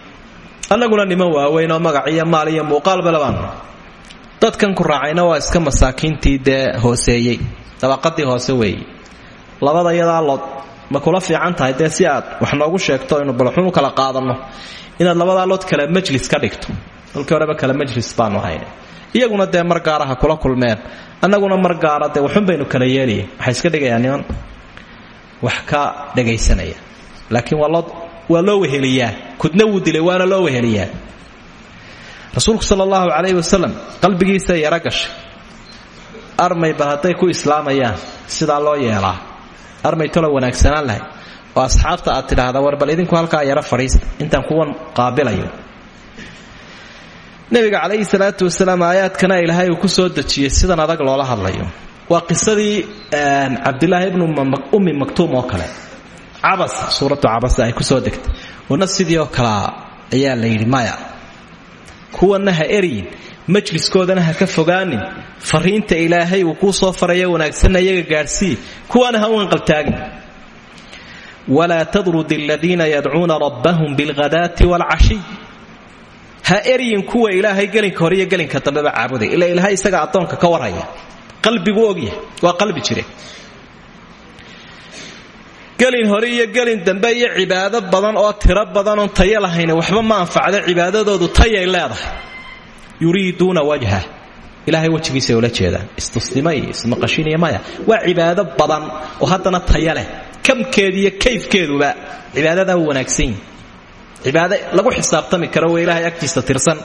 Annaguna niman waaweyn oo magac iyo maal iyo muuqaalba labaan dadkan ku raacayna waa iska masaakiintii dee dabaqadii hoose weeye labada lood ma kula fiican tahay si aad wax noogu sheegto aynu balxun u kala qaadanno. Inaad labadaa lood kale majlis ka dhigto. Halkii horeba kale majlis baanu hayna iyaguna dee mar gaaraha kula kulmeen annaguna mar gaara dee baynu kala yeelaya waxay iska dhigayaan niman. Wax ka dhagaysanaya. Laakiin waa loo weheliyaa. Kudna wuu dilay waana loo weheliyaa. Rasuulku sal allahu calayhi qalbigiisa yaro gashay. Armay bal hadday ku islaamayaan. Sidaa loo yeelaa. Armay tolo wanaagsanaan lahay. Oo asxaabta aad tidhaahdaa war bal idinku halkaa yaro fadhiista. Intaan kuwan qaabilayo nebiga calayhi salaatu wasalaam aayaadkana ilaahay uu ku soo dejiyey sidan adag loola hadlayo. Waa qisadii cabdilaahi ibnu ummi maktuum oo kale. Cabas suuraddu cabasa ay ku soo degtay. Wana sidii oo kalea ayaa la yidhi maya kuwanna ha eryin majliskoodana ha ka fogaanin. Fariinta ilaahay uu kuu soo faraya wanaagsanna iyaga gaadhsii kuwaana ha u anqaltaagin tadrud aladiina yadcuuna rabbahum bilghadaati waalcashiy ha eryin kuwa ilaahay gelinka hore iyo gelinka dambeba caabuday. Ila ilaahay isaga addoonka ka warhaya qalbigu ogyahay. Waa qalbi jire. Gelin hore iyo gelin dambe iyo cibaado badan oo tiro badan oon tayo lahayn. Waxba ma anfacdo cibaadadoodu tayay leedahay. Yuriiduuna wajha. Ilaahay wejigiisay ula jeedaan istusnimo iyo ismaqashiniyo maya. Waa cibaado badan oo haddana tayo leh. Kamkeedu iyo kayfkeeduba cibaadadaa u wanaagsan. yihi cibaado lagu xisaabtami karo waa ilaahay agtiisa tirsan.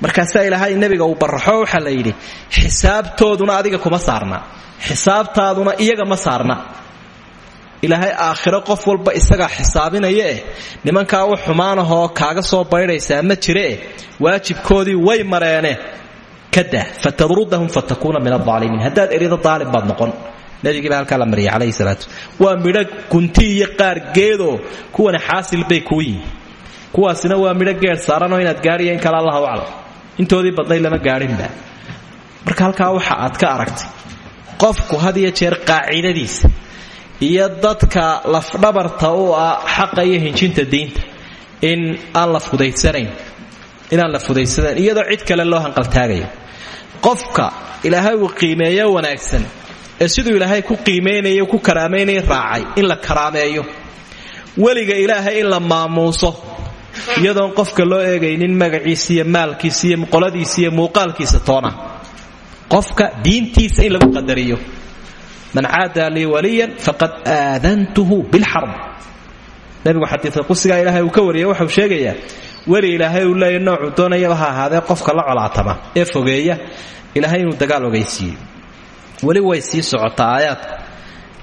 Markaasaa ilaahay nebiga uu baraxo waxaa la yidhi xisaabtooduna adiga kuma saarna. Xisaabtaaduna iyaga ma saarna. Ilaahay aakhiro qof walba isagaa xisaabinaya eh nimankaa u xumaanahoo kaaga soo baydhaysaa ma jireeh waajibkoodii way mareene. Kadah fatadrudahum fatakuuna min aaalimiin haddaad erido aalim baad noqon nabigiiba halkaa la mariyay calayhi salaatu. Waa midho gunti iyo qaar kuwana xaasil bay kuu yihiin kuwaasina waa midho geed saaranoo inaad gaadhiya in kale allahu aclam. Intoodii badnayd lama gaadhinba marka halkaa waxa aad ka aragtay qofku had jeer qaacidadiisa iyo dadka lafdhabarta u ah xaqa hinjinta diinta in aan la fudaysanayn inaan la fudaysanayn cid kale loo hanqaltaagayo. Qofka ilaahay uu qiimeeyo wanaagsan ee siduu ilaahay ku qiimaynayo ku karaamaynayo raacay in la karaameeyo. Weliga ilaahay in la maamuuso iyadoon qofka loo eegaynin magaciisa iyo maalkiisa iyo qoladiisa iyo muuqaalkiisa toona. Qofka diintiisa in lagu qadariyo. Man caada lii waliyan faqad aadantuhu bilxarb nabigu xadiidka qusigaa ilaahay uu ka wariyay waxauu sheegayaa weli ilaahay uu leeya noocuu doonayaba qofka la colaatama ee fogeeya. Ilaahay inuu dagaal ogaysiiyo weli way sii socotaa aayaadka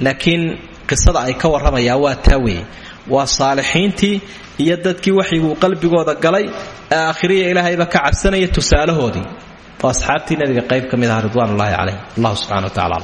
laakiin qisada ay ka warramayaa waa taa weeye waa saalixiintii iyo dadkii waxyiguu qalbigooda galay ee aakhiriya ilaahayba ka cabsanaya tusaalahoodii. Oo asxaabtii nabiga qayb ka mid aha ridwaan ullaahi calayh allah subxana wa tacala